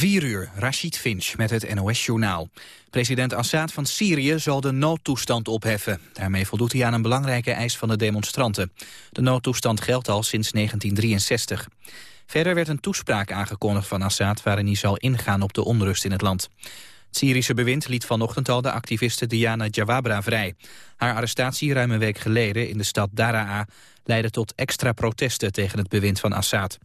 4 uur, Rashid Finch met het NOS-journaal. President Assad van Syrië zal de noodtoestand opheffen. Daarmee voldoet hij aan een belangrijke eis van de demonstranten. De noodtoestand geldt al sinds 1963. Verder werd een toespraak aangekondigd van Assad... waarin hij zal ingaan op de onrust in het land. Het Syrische bewind liet vanochtend al de activiste Diana Jawabra vrij. Haar arrestatie ruim een week geleden in de stad Daraa leidde tot extra protesten tegen het bewind van Assad.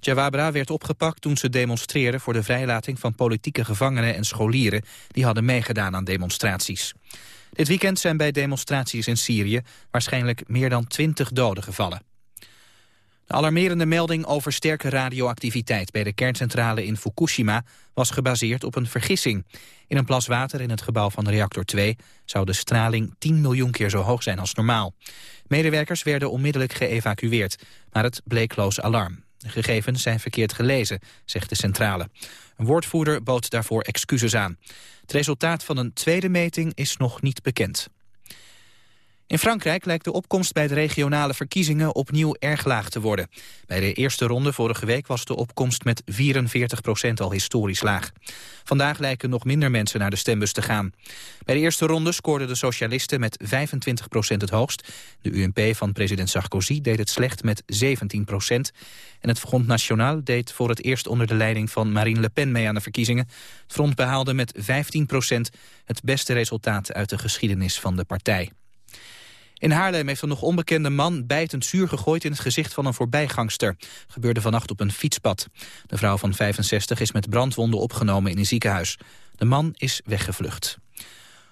Jawabra werd opgepakt toen ze demonstreerde voor de vrijlating van politieke gevangenen en scholieren die hadden meegedaan aan demonstraties. Dit weekend zijn bij demonstraties in Syrië waarschijnlijk meer dan twintig doden gevallen. De alarmerende melding over sterke radioactiviteit bij de kerncentrale in Fukushima was gebaseerd op een vergissing. In een plas water in het gebouw van reactor 2 zou de straling 10 miljoen keer zo hoog zijn als normaal. Medewerkers werden onmiddellijk geëvacueerd, maar het bleek loos alarm. De gegevens zijn verkeerd gelezen, zegt de centrale. Een woordvoerder bood daarvoor excuses aan. Het resultaat van een tweede meting is nog niet bekend. In Frankrijk lijkt de opkomst bij de regionale verkiezingen opnieuw erg laag te worden. Bij de eerste ronde vorige week was de opkomst met 44 procent al historisch laag. Vandaag lijken nog minder mensen naar de stembus te gaan. Bij de eerste ronde scoorden de socialisten met 25 procent het hoogst. De UMP van president Sarkozy deed het slecht met 17 procent. En het Front National deed voor het eerst onder de leiding van Marine Le Pen mee aan de verkiezingen. Het front behaalde met 15 procent het beste resultaat uit de geschiedenis van de partij. In Haarlem heeft een nog onbekende man bijtend zuur gegooid in het gezicht van een voorbijgangster. Gebeurde vannacht op een fietspad. De vrouw van 65 is met brandwonden opgenomen in een ziekenhuis. De man is weggevlucht.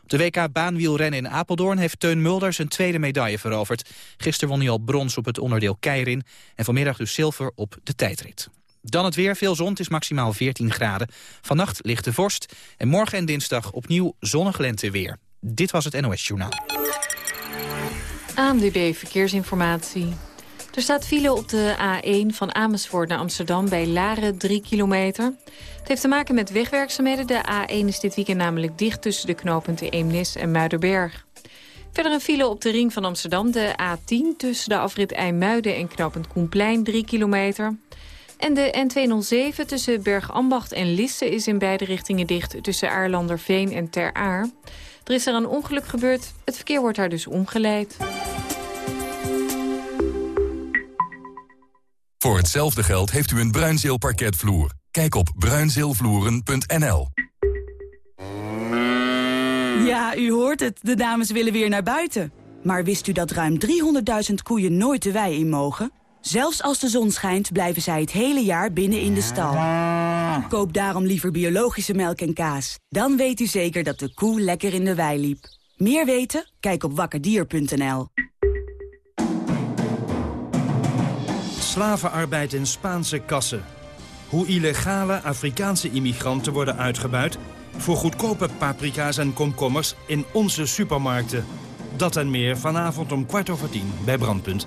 Op de WK baanwielrennen in Apeldoorn heeft Teun Mulder zijn tweede medaille veroverd. Gisteren won hij al brons op het onderdeel keirin en vanmiddag dus zilver op de tijdrit. Dan het weer, veel zon, het is maximaal 14 graden. Vannacht ligt de vorst en morgen en dinsdag opnieuw zonnig lenteweer. Dit was het NOS Journaal. ANWB Verkeersinformatie. Er staat file op de A1 van Amersfoort naar Amsterdam bij Laren 3 kilometer. Het heeft te maken met wegwerkzaamheden. De A1 is dit weekend namelijk dicht tussen de knooppunten Eemnis en Muiderberg. Verder een file op de ring van Amsterdam, de A10... tussen de afrit IJmuiden en knooppunt Koenplein 3 kilometer. En de N207 tussen Bergambacht en Lisse is in beide richtingen dicht... tussen Aarlanderveen en Ter Aar. Er is er een ongeluk gebeurd. Het verkeer wordt daar dus omgeleid. Voor hetzelfde geld heeft u een Bruinzeel parketvloer. Kijk op bruinzeelvloeren.nl. Ja, u hoort het. De dames willen weer naar buiten. Maar wist u dat ruim 300.000 koeien nooit de wei in mogen? Zelfs als de zon schijnt, blijven zij het hele jaar binnen in de stal. Koop daarom liever biologische melk en kaas. Dan weet u zeker dat de koe lekker in de wei liep. Meer weten? Kijk op wakkerdier.nl. Slavenarbeid in Spaanse kassen. Hoe illegale Afrikaanse immigranten worden uitgebuit... voor goedkope paprika's en komkommers in onze supermarkten. Dat en meer vanavond om kwart over tien bij Brandpunt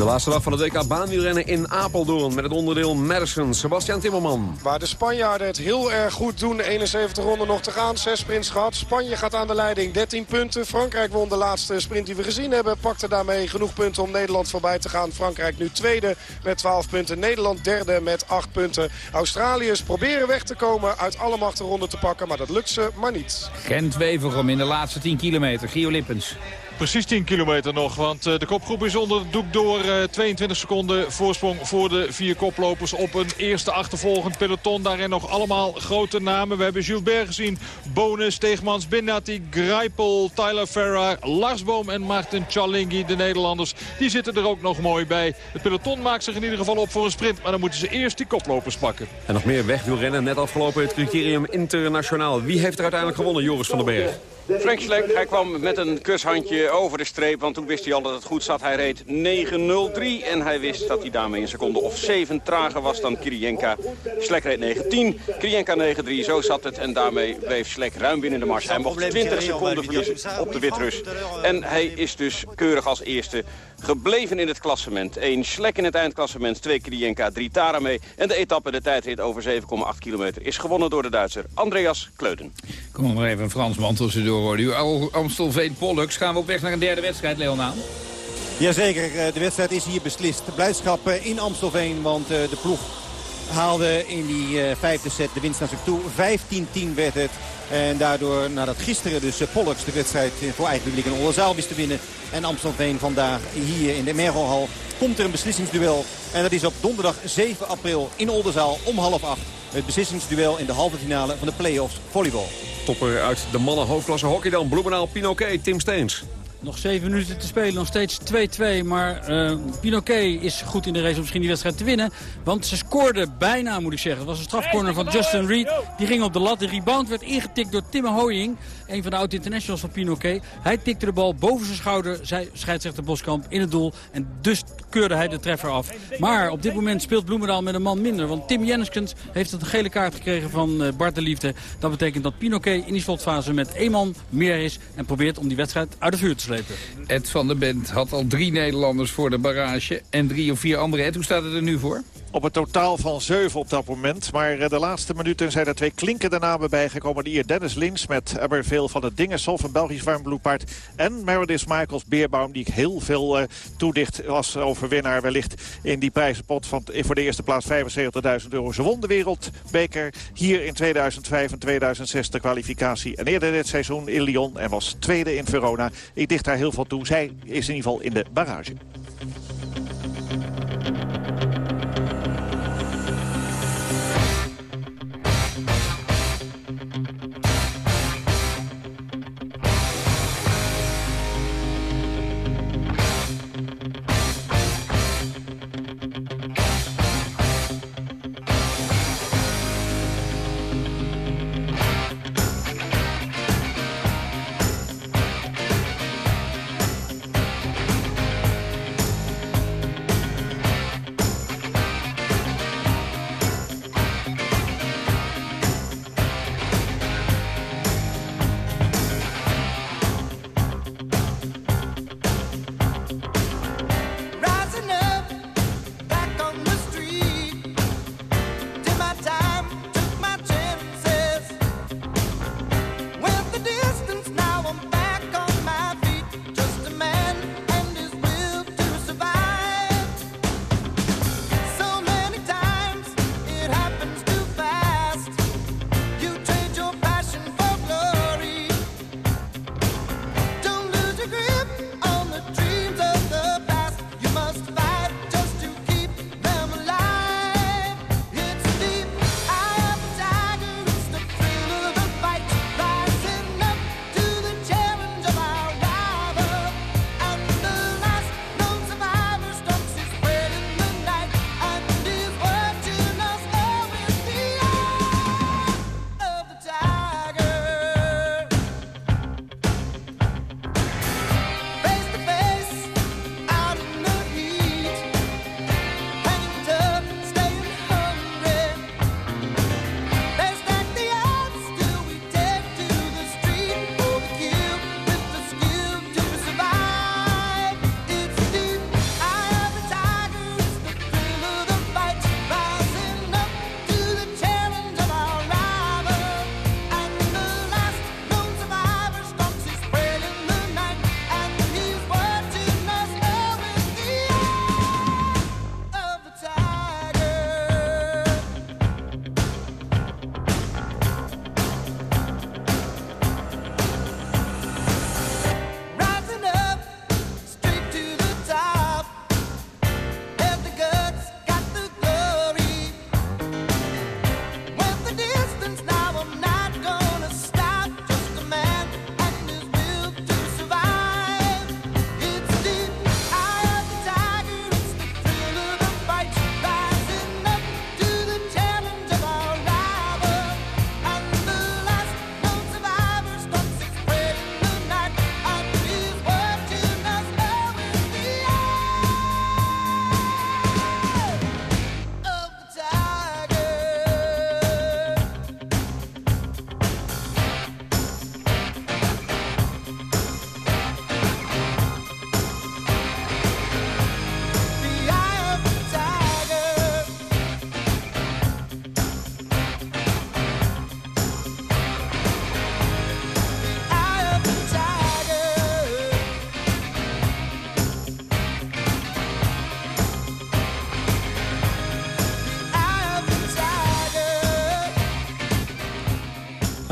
De laatste dag van het WK baanwielrennen in Apeldoorn met het onderdeel Madison. Sebastian Timmerman. Waar de Spanjaarden het heel erg goed doen. 71 ronden nog te gaan. Zes sprints gehad. Spanje gaat aan de leiding. 13 punten. Frankrijk won de laatste sprint die we gezien hebben. Pakte daarmee genoeg punten om Nederland voorbij te gaan. Frankrijk nu tweede met 12 punten. Nederland derde met 8 punten. Australiërs proberen weg te komen uit alle macht ronden te pakken. Maar dat lukt ze maar niet. Gent Weverum in de laatste 10 kilometer. Gio Lippens. Precies 10 kilometer nog, want eh, de kopgroep is onder het doek door. 22 eh, seconden voorsprong voor de vier koplopers op een eerste achtervolgend peloton. Daarin nog allemaal grote namen. We hebben Gilbert gezien, Bonus, Teegmans, Binnati, Greipel, Tyler Ferrar, Larsboom en Martin Chalingi, de Nederlanders. Die zitten er ook nog mooi bij. Het peloton maakt zich in ieder geval op voor een sprint, maar dan moeten ze eerst die koplopers pakken. En nog meer wegwielrennen, net afgelopen het criterium internationaal. Wie heeft er uiteindelijk gewonnen, Joris van den Berg? Frank Schleck, hij kwam met een kushandje over de streep, want toen wist hij al dat het goed zat. Hij reed 9.03 en hij wist dat hij daarmee een seconde of 7 trager was dan Kirienka. Schleck reed 9.10, Kirienka 9.3, zo zat het. En daarmee bleef Schleck ruim binnen de mars. Hij mocht 20 seconden verliezen op de Witrus. En hij is dus keurig als eerste gebleven in het klassement. 1 Schlek in het eindklassement, 2 Kirienka, 3 mee. En de etappe, de tijdrit over 7,8 kilometer, is gewonnen door de Duitser Andreas Kleuden. Kom maar even een Fransman tussendoor worden. U Amstelveen Pollux. Gaan we op weg naar een derde wedstrijd, Leonaan? Jazeker, eh, de wedstrijd is hier beslist. Blijdschap eh, in Amstelveen, want eh, de ploeg haalde in die vijfde set de winst naar zich toe. 15-10 werd het. En daardoor, nadat gisteren dus Pollux de wedstrijd voor eigen publiek in Oldenzaal wist te winnen. En Amstelveen vandaag hier in de Mergelhal komt er een beslissingsduel. En dat is op donderdag 7 april in Oldenzaal om half acht. Het beslissingsduel in de halve finale van de play-offs volleybal. Topper uit de mannen hoofdklasse hockey dan. Bloemendaal, Pinoquet, Tim Steens. Nog zeven minuten te spelen, nog steeds 2-2. Maar uh, Pinoquet is goed in de race om misschien die wedstrijd te winnen. Want ze scoorde bijna, moet ik zeggen. Het was een strafcorner van Justin Reed. Die ging op de lat. De rebound werd ingetikt door Tim Hoying. Een van de oud-internationals van Pinoquet. Hij tikte de bal boven zijn schouder, zei scheidsrechter Boskamp, in het doel. En dus keurde hij de treffer af. Maar op dit moment speelt Bloemendaal met een man minder. Want Tim Jenniskens heeft een gele kaart gekregen van uh, Bart de Liefde. Dat betekent dat Pinoquet in die slotfase met één man meer is. En probeert om die wedstrijd uit het vuur te Ed van der Bent had al drie Nederlanders voor de barrage. En drie of vier andere. Ed, hoe staat het er nu voor? Op een totaal van zeven op dat moment. Maar eh, de laatste minuten zijn er twee klinkende namen bijgekomen. Hier Dennis Lins met Eberveel van het Dingensolf, een Belgisch warmbloedpaard. En Meredith Michaels Beerbaum, die ik heel veel uh, toedicht als overwinnaar wellicht in die prijzenpot. Van, voor de eerste plaats 75.000 euro. Ze won de wereldbeker hier in 2005 en 2006 de kwalificatie. En eerder dit seizoen in Lyon en was tweede in Verona. Ik dicht daar heel veel toe. Zij is in ieder geval in de barrage.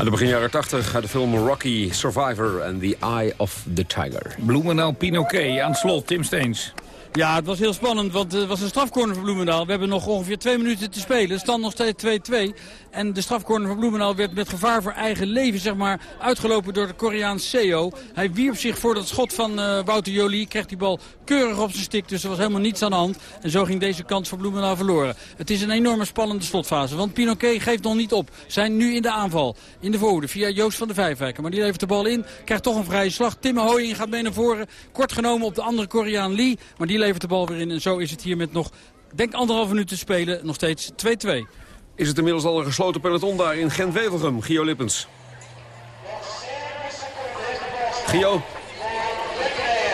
De begin jaren 80 uit de film Rocky, Survivor and The Eye of the Tiger. Bloemendaal Pinoquet aan het slot, Tim Steens. Ja, het was heel spannend, want het was een strafcorner voor Bloemendaal. We hebben nog ongeveer twee minuten te spelen. Stand nog steeds 2-2. En de strafcorner van Bloemendaal werd met gevaar voor eigen leven zeg maar, uitgelopen door de Koreaan Seo. Hij wierp zich voor dat schot van uh, Wouter Jolie. Kreeg die bal keurig op zijn stik, dus er was helemaal niets aan de hand. En zo ging deze kans voor Bloemendaal verloren. Het is een enorme spannende slotfase, want Pinoquet geeft nog niet op. Zijn nu in de aanval, in de voorhoede, via Joost van de Vijfwijken. Maar die levert de bal in, krijgt toch een vrije slag. Tim Hooying gaat mee naar voren, kort genomen op de andere Koreaan Lee. Maar die levert de bal weer in en zo is het hier met nog, denk anderhalf minuut te spelen, nog steeds 2-2 is het inmiddels al een gesloten peloton daar in Gent-Wevelgem. Gio Lippens. Gio.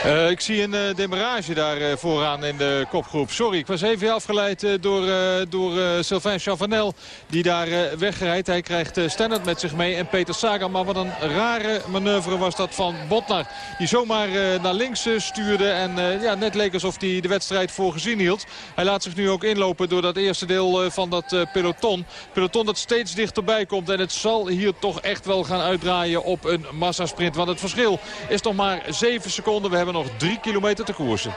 Uh, ik zie een uh, demarage daar uh, vooraan in de kopgroep. Sorry, ik was even afgeleid door, door Sylvain Chavanel. Die daar wegrijdt. Hij krijgt Stannard met zich mee en Peter Sagan. Maar wat een rare manoeuvre was dat van Botnar. Die zomaar naar links stuurde. En ja, net leek alsof hij de wedstrijd voor gezien hield. Hij laat zich nu ook inlopen door dat eerste deel van dat peloton. Peloton dat steeds dichterbij komt. En het zal hier toch echt wel gaan uitdraaien op een massasprint. Want het verschil is nog maar 7 seconden. We hebben nog drie kilometer te koersen.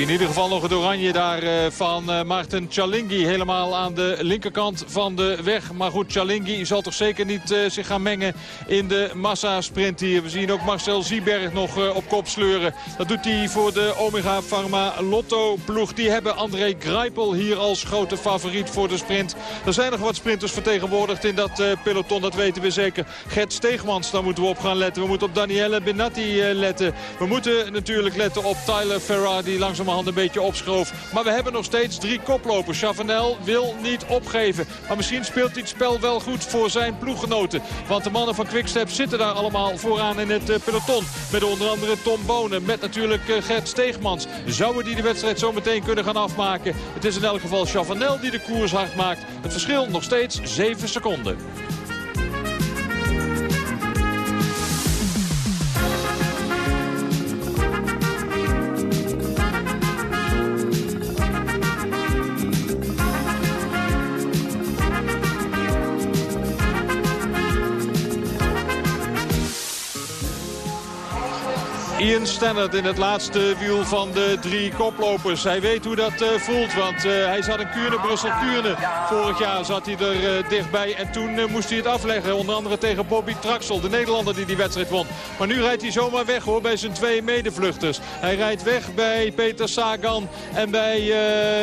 In ieder geval nog het oranje daar eh, van uh, Maarten Chalingi. Helemaal aan de linkerkant van de weg. Maar goed, Chalingi zal toch zeker niet uh, zich gaan mengen in de massasprint hier. We zien ook Marcel Zieberg nog op kop sleuren. Dat doet hij voor de Omega Pharma Lotto ploeg. Die hebben André Greipel hier als grote favoriet voor de sprint. Er zijn nog wat sprinters vertegenwoordigd in dat peloton. Dat weten we zeker. Gert Steegmans, daar moeten we op gaan letten. We moeten op Danielle Benatti letten. We moeten natuurlijk letten op Tyler Ferrar die langzaam hand een beetje opschoof. Maar we hebben nog steeds drie koplopers. Chavanel wil niet opgeven. Maar misschien speelt het spel wel goed voor zijn ploeggenoten. Want de mannen van Quickstep zitten daar allemaal vooraan in het eh, peloton. Met onder andere Tom Bonen. Met natuurlijk eh, Gert Steegmans. Zouden die de wedstrijd zo meteen kunnen gaan afmaken? Het is in elk geval Chavanel die de koers hard maakt. Het verschil nog steeds 7 seconden. Ian in het laatste wiel van de drie koplopers. Hij weet hoe dat uh, voelt, want uh, hij zat in Kuurne, Brussel-Kuurne. Vorig jaar zat hij er uh, dichtbij en toen moest hij het afleggen. Onder andere tegen Bobby Traxel, de Nederlander die die wedstrijd won. Maar nu rijdt hij zomaar weg hoor, bij zijn twee medevluchters. Hij rijdt weg bij Peter Sagan en bij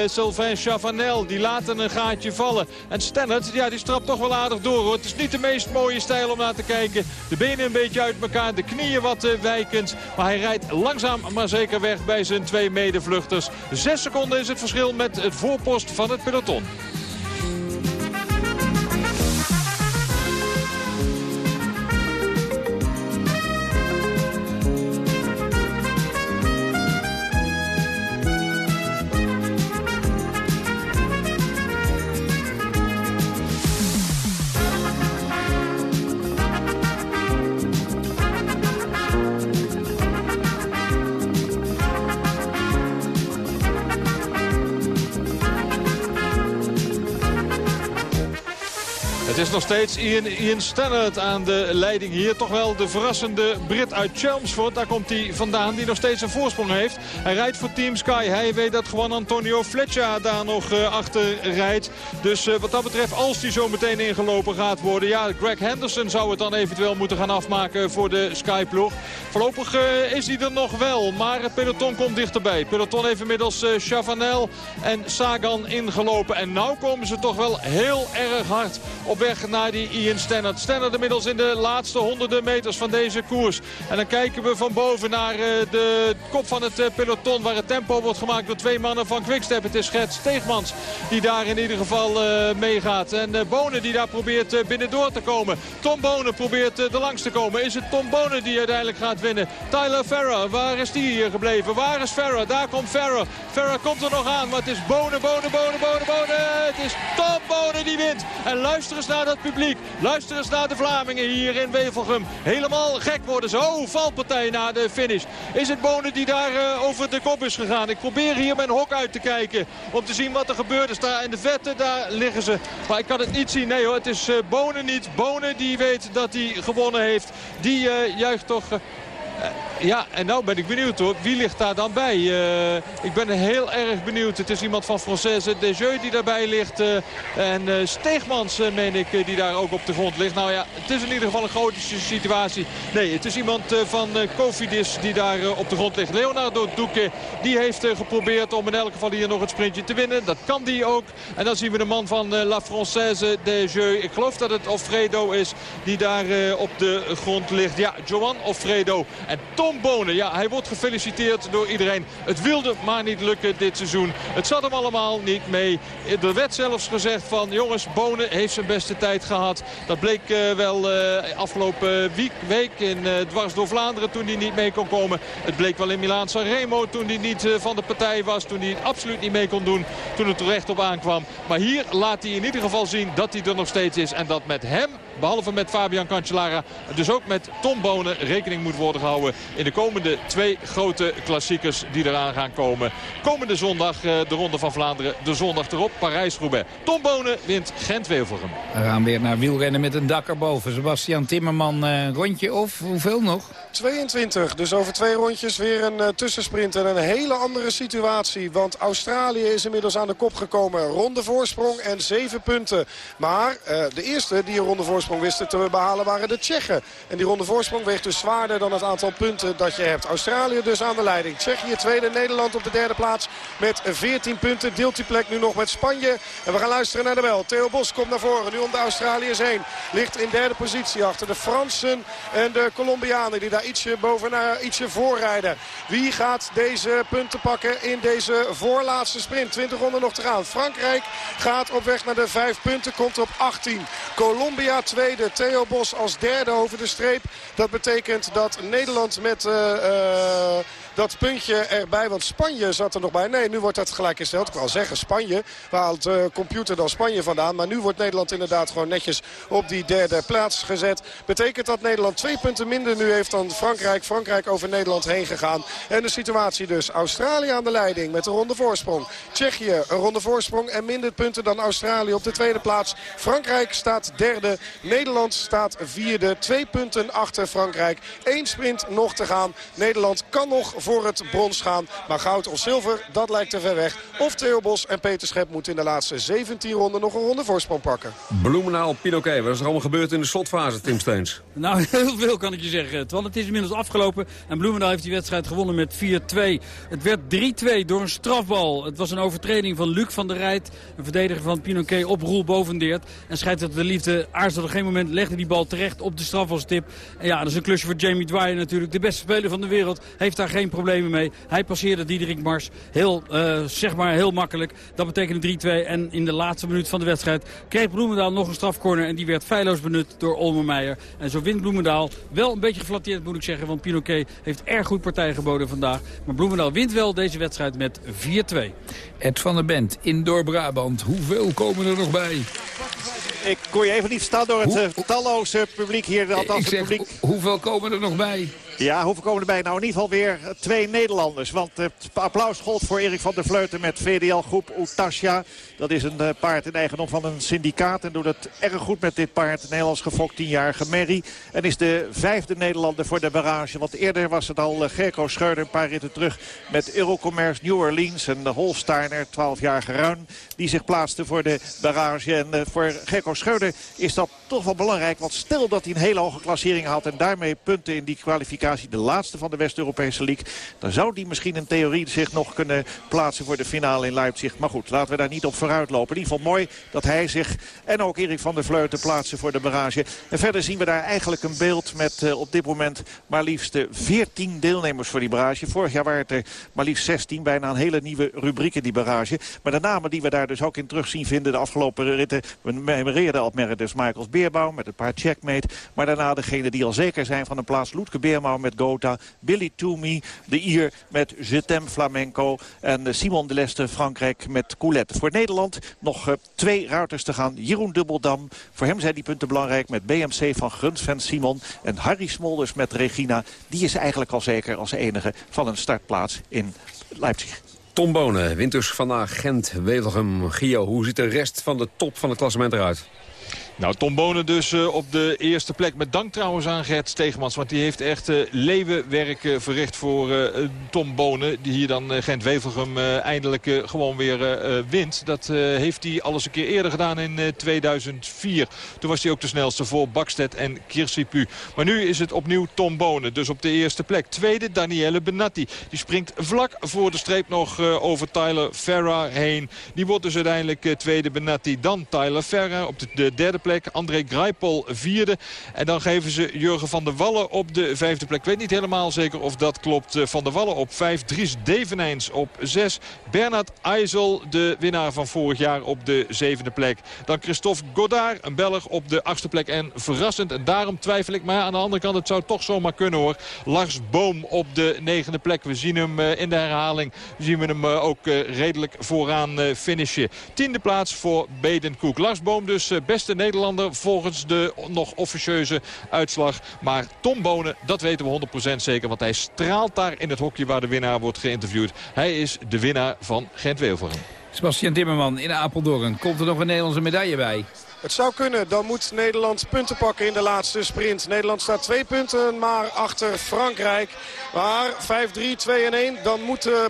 Sylvain Chavanel. Die laten een gaatje vallen. En Stannard, ja, die strapt toch wel aardig door hoor. Het is niet de meest mooie stijl om naar te kijken. De benen een beetje uit elkaar, de knieën wat wijkend. Maar hij rijdt langzaam maar zeker weg bij zijn twee medevluchters. Zes seconden is het verschil met het voorpost van het peloton. Steeds Ian, Ian Stannard aan de leiding hier. Toch wel de verrassende Brit uit Chelmsford. Daar komt hij vandaan die nog steeds een voorsprong heeft. Hij rijdt voor Team Sky. Hij weet dat gewoon Antonio Fletcher daar nog uh, achter rijdt. Dus uh, wat dat betreft, als hij zo meteen ingelopen gaat worden... ja, Greg Henderson zou het dan eventueel moeten gaan afmaken voor de Sky-ploeg. Voorlopig uh, is hij er nog wel, maar het peloton komt dichterbij. Peloton heeft inmiddels Chavanel en Sagan ingelopen. En nu komen ze toch wel heel erg hard op weg weg naar die Ian Stannard. Stannard inmiddels in de laatste honderden meters van deze koers. En dan kijken we van boven naar eh, de kop van het eh, peloton... waar het tempo wordt gemaakt door twee mannen van Quickstep. Het is Gert Steegmans die daar in ieder geval uh, meegaat. En Bonen die daar probeert binnendoor te komen. Tom Bonen probeert er langs te komen. Is het Tom Bonen die uiteindelijk gaat winnen? Tyler Farrer, waar is die hier gebleven? Waar is Farrer? Daar komt Farrer. Farrer komt er nog aan, maar het is Bonen, Bonen, Bonen, Bonen, Bonen. Het is Tom Bonen die wint. En luister eens naar dat publiek. Luister eens naar de Vlamingen hier in Wevelgem. Helemaal gek worden ze. Oh, valpartij na de finish. Is het Bonen die daar uh, over de kop is gegaan? Ik probeer hier mijn hok uit te kijken om te zien wat er gebeurt. is daar in de vette, daar liggen ze. Maar ik kan het niet zien. Nee hoor, het is uh, Bonen niet. Bonen die weet dat hij gewonnen heeft. Die uh, juicht toch... Ja, en nou ben ik benieuwd hoor. Wie ligt daar dan bij? Uh, ik ben heel erg benieuwd. Het is iemand van Française Desjeux die daarbij ligt. Uh, en uh, Steegmans, meen ik, die daar ook op de grond ligt. Nou ja, het is in ieder geval een grote situatie. Nee, het is iemand van Cofidis die daar op de grond ligt. Leonardo Duque, die heeft geprobeerd om in elk geval hier nog het sprintje te winnen. Dat kan die ook. En dan zien we de man van La Française Desjeux. Ik geloof dat het Offredo is die daar op de grond ligt. Ja, Joan Offredo. En Tom ja, hij wordt gefeliciteerd door iedereen. Het wilde maar niet lukken dit seizoen. Het zat hem allemaal niet mee. Er werd zelfs gezegd van, jongens, Bonen heeft zijn beste tijd gehad. Dat bleek uh, wel uh, afgelopen week, week in uh, dwars door Vlaanderen toen hij niet mee kon komen. Het bleek wel in Milaan Sanremo toen hij niet van de partij was. Toen hij absoluut niet mee kon doen toen het er recht op aankwam. Maar hier laat hij in ieder geval zien dat hij er nog steeds is. En dat met hem, behalve met Fabian Cancellara, dus ook met Tom Bonen rekening moet worden gehouden in de komende twee grote klassiekers die eraan gaan komen. Komende zondag uh, de Ronde van Vlaanderen, de zondag erop Parijs-Roubaix. Tom Bonen wint Gent-Wevelgem. We gaan weer naar wielrennen met een dak erboven. Sebastian Timmerman, uh, rondje of hoeveel nog? 22, dus over twee rondjes weer een uh, tussensprint en een hele andere situatie. Want Australië is inmiddels aan de kop gekomen. Ronde voorsprong en zeven punten. Maar de eerste die een ronde voorsprong wisten te behalen waren de Tsjechen. En die ronde voorsprong weegt dus zwaarder dan het aantal punten dat je hebt. Australië dus aan de leiding. Tsjechië tweede, Nederland op de derde plaats met 14 punten. Deelt die plek nu nog met Spanje. En we gaan luisteren naar de bel. Theo Bos komt naar voren, nu om de Australiërs heen. Ligt in derde positie achter de Fransen en de Colombianen die daar ietsje bovenaan, ietsje voorrijden. Wie gaat deze punten pakken in deze voorlaatste sprint? 20 ronden nog te gaan. Frankrijk gaat op weg naar de 5 punten, komt op 18. Colombia tweede, Theo Bos als derde over de streep. Dat betekent dat Nederland met... Uh, uh, dat puntje erbij. Want Spanje zat er nog bij. Nee, nu wordt dat gelijk gesteld. Ik wil zeggen, Spanje. Waar haalt de uh, computer dan Spanje vandaan. Maar nu wordt Nederland inderdaad gewoon netjes op die derde plaats gezet. Betekent dat Nederland twee punten minder nu heeft dan Frankrijk. Frankrijk over Nederland heen gegaan. En de situatie dus. Australië aan de leiding met een ronde voorsprong. Tsjechië een ronde voorsprong en minder punten dan Australië op de tweede plaats. Frankrijk staat derde. Nederland staat vierde. Twee punten achter Frankrijk. Eén sprint nog te gaan. Nederland kan nog voor het brons gaan. Maar goud of zilver, dat lijkt te ver weg. Of Theo Bos en Peter Schep moeten in de laatste 17 ronden nog een ronde voorsprong pakken. Bloemenaal, Pinoquet, wat is er allemaal gebeurd in de slotfase, Tim Steens? Nou, heel veel kan ik je zeggen. Want het is inmiddels afgelopen. En Bloemendaal heeft die wedstrijd gewonnen met 4-2. Het werd 3-2 door een strafbal. Het was een overtreding van Luc van der Rijt. Een verdediger van Pinoquet op Roel Bovendeert. En scheidt de liefde aarzelde op geen moment. Legde die bal terecht op de strafbalstip. En ja, dat is een klusje voor Jamie Dwyer natuurlijk. De beste speler van de wereld. Heeft daar geen problemen mee. Hij passeerde Diederik Mars heel, uh, zeg maar heel makkelijk. Dat betekende 3-2. En in de laatste minuut van de wedstrijd kreeg Bloemendaal nog een strafcorner. En die werd feilloos benut door Olmer Meijer. En zo wint Bloemendaal. Wel een beetje geflatteerd moet ik zeggen. Want Pinoquet heeft erg goed partij geboden vandaag. Maar Bloemendaal wint wel deze wedstrijd met 4-2. Ed van der Bent in Door-Brabant. Hoeveel komen er nog bij? Ik kon je even niet staan door het Hoe? talloze publiek hier. Althans, ik zeg, het publiek. hoeveel komen er nog bij? Ja, hoeveel komen erbij? Nou, in ieder geval weer twee Nederlanders. Want het applaus gold voor Erik van der Vleuten met VDL-groep Utasja. Dat is een paard in eigendom van een syndicaat. En doet het erg goed met dit paard. Nederlands gefokt, 10-jarige Merrie. En is de vijfde Nederlander voor de barrage. Want eerder was het al Gerco Scheurder een paar ritten terug met Eurocommerce New Orleans. En Holsteiner, 12-jarige Ruin, die zich plaatste voor de barrage. En voor Gerco Scheurder is dat toch wel belangrijk. Want stel dat hij een hele hoge klassering had en daarmee punten in die kwalificatie de laatste van de West-Europese League. Dan zou die misschien in theorie zich nog kunnen plaatsen voor de finale in Leipzig. Maar goed, laten we daar niet op vooruit lopen. In ieder geval mooi dat hij zich en ook Erik van der Vleuten plaatsen voor de barrage. En verder zien we daar eigenlijk een beeld met uh, op dit moment maar liefst 14 deelnemers voor die barrage. Vorig jaar waren het er maar liefst 16. Bijna een hele nieuwe rubriek in die barrage. Maar de namen die we daar dus ook in terug zien vinden de afgelopen ritten. We memoreerden al dus Michaels Beerbaum met een paar checkmate. Maar daarna degene die al zeker zijn van een plaats. Loetke Beerbaum Met Gota. Billy Toomey, de Ier met Jetem Flamenco. En Simon de Leste, Frankrijk met Coulette. Voor Nederland nog twee ruiters te gaan. Jeroen Dubbeldam, voor hem zijn die punten belangrijk met BMC van Grunsven Simon. En Harry Smolders met Regina. Die is eigenlijk al zeker als enige van een startplaats in Leipzig. Tom Bonen, winters vandaag Gent, Wevelgem, Gio. Hoe ziet de rest van de top van het klassement eruit? Nou, Tom Bonen dus uh, op de eerste plek. Met dank trouwens aan Gert Stegemans. Want die heeft echt uh, leeuwenwerk uh, verricht voor Tom Bonen. Die hier dan Gent-Wevelgem eindelijk gewoon weer wint. Dat heeft hij al eens een keer eerder gedaan in 2004. Toen was hij ook de snelste voor Bakstedt en Kirsipu. Maar nu is het opnieuw Tom Bonen. Dus op de eerste plek. Tweede Danielle Benatti. Die springt vlak voor de streep nog over Tyler Ferra heen. Die wordt dus uiteindelijk tweede Benatti. Dan Tyler Ferra op de, de derde plek plek. André Greipel vierde. En dan geven ze Jurgen van der Wallen op de vijfde plek. Ik weet niet helemaal zeker of dat klopt. Eh, van der Wallen op vijf. Dries Devenijns op zes. Bernard Eisel, de winnaar van vorig jaar, op de zevende plek. Dan Christophe Godard, een Belg, op de achtste plek. En verrassend, en daarom twijfel ik. Maar aan de andere kant, het zou toch zomaar kunnen hoor. Lars Boom op de negende plek. We zien hem eh, in de herhaling. Zien we hem eh, ook redelijk vooraan finishen. Tiende plaats voor Baden Koek. Lars Boom dus beste Nederlander Nederlander volgens de nog officieuze uitslag. Maar Tom Bonen, dat weten we 100% zeker. Want hij straalt daar in het hokje waar de winnaar wordt geïnterviewd. Hij is de winnaar van Gent-Wevelgem. Sebastian Timmerman in Apeldoorn. Komt er nog een Nederlandse medaille bij? Het zou kunnen. Dan moet Nederland punten pakken in de laatste sprint. Nederland staat twee punten maar achter Frankrijk. Maar 5-3, 2-1. Dan moet uh,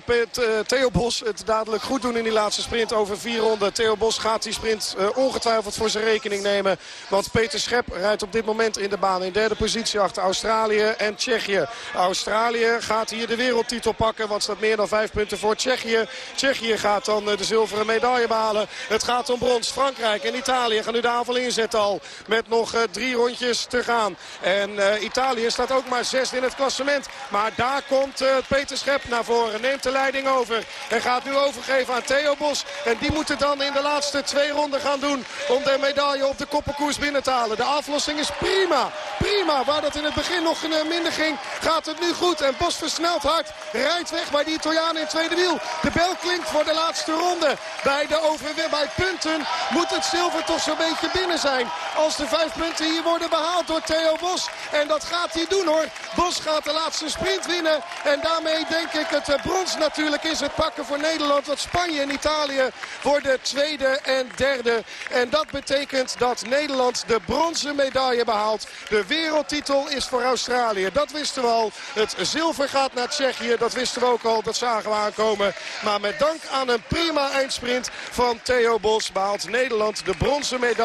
Theo Bos het dadelijk goed doen in die laatste sprint over vier ronden. Theo Bos gaat die sprint uh, ongetwijfeld voor zijn rekening nemen. Want Peter Schep rijdt op dit moment in de baan. In derde positie achter Australië en Tsjechië. Australië gaat hier de wereldtitel pakken. Want staat meer dan vijf punten voor Tsjechië. Tsjechië gaat dan de zilveren medaille behalen. Het gaat om brons. Frankrijk en Italië gaan nu de aanval inzetten al. Met nog uh, drie rondjes te gaan. En uh, Italië staat ook maar zesde in het klassement. Maar daar komt uh, Peter Schep naar voren. Neemt de leiding over. En gaat nu overgeven aan Theo Bos. En die moet het dan in de laatste twee ronden gaan doen. Om de medaille op de koppenkoers binnen te halen. De aflossing is prima. Prima. Waar dat in het begin nog minder ging. Gaat het nu goed. En Bos versnelt hard. Rijdt weg bij die Italianen in tweede wiel. De bel klinkt voor de laatste ronde. Bij de overwin bij punten moet het zilver toch beetje binnen zijn. Als de vijf punten hier worden behaald door Theo Bos. En dat gaat hij doen hoor. Bos gaat de laatste sprint winnen. En daarmee denk ik het eh, brons natuurlijk is het pakken voor Nederland. Want Spanje en Italië worden tweede en derde. En dat betekent dat Nederland de bronzen medaille behaalt. De wereldtitel is voor Australië. Dat wisten we al. Het zilver gaat naar Tsjechië. Dat wisten we ook al. Dat zagen we aankomen. Maar met dank aan een prima eindsprint van Theo Bos behaalt Nederland de bronzen medaille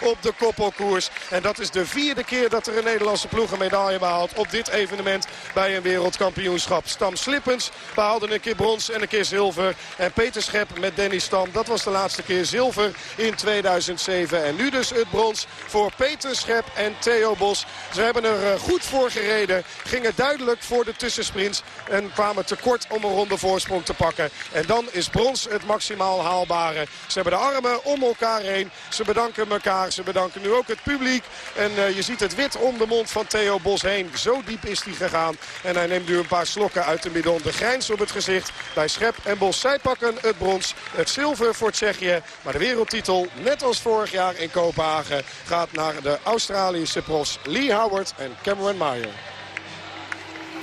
op de koppelkoers. En dat is de vierde keer dat er een Nederlandse ploeg een medaille behaalt op dit evenement bij een wereldkampioenschap. Stam Slippens behaalde een keer brons en een keer zilver. En Peter Schep met Danny Stam, dat was de laatste keer zilver in 2007. En nu dus het brons voor Peter Schep en Theo Bos. Ze hebben er eh, goed voor gereden. Gingen duidelijk voor de tussensprints. En kwamen tekort om een ronde voorsprong te pakken. En dan is brons het maximaal haalbare. Ze hebben de armen om elkaar heen. Ze bedanken elkaar. Ze bedanken nu ook het publiek. En uh, je ziet het wit om de mond van Theo Bos heen. Zo diep is hij gegaan. En hij neemt nu een paar slokken uit de bidon. De grijns op het gezicht bij Schep en Bos. Zij pakken het brons. Het zilver voor Tsjechië. Maar de wereldtitel, net als vorig jaar in Kopenhagen, gaat naar de Australische pros Lee Howard en Cameron Meyer.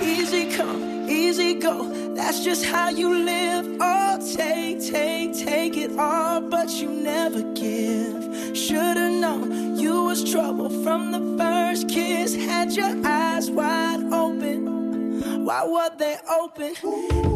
Easy come, easy go. That's just how you live. Oh, take, take, take it all, but you never give. Should've known you was trouble from the first kiss. Had your eyes wide open. Why were they open?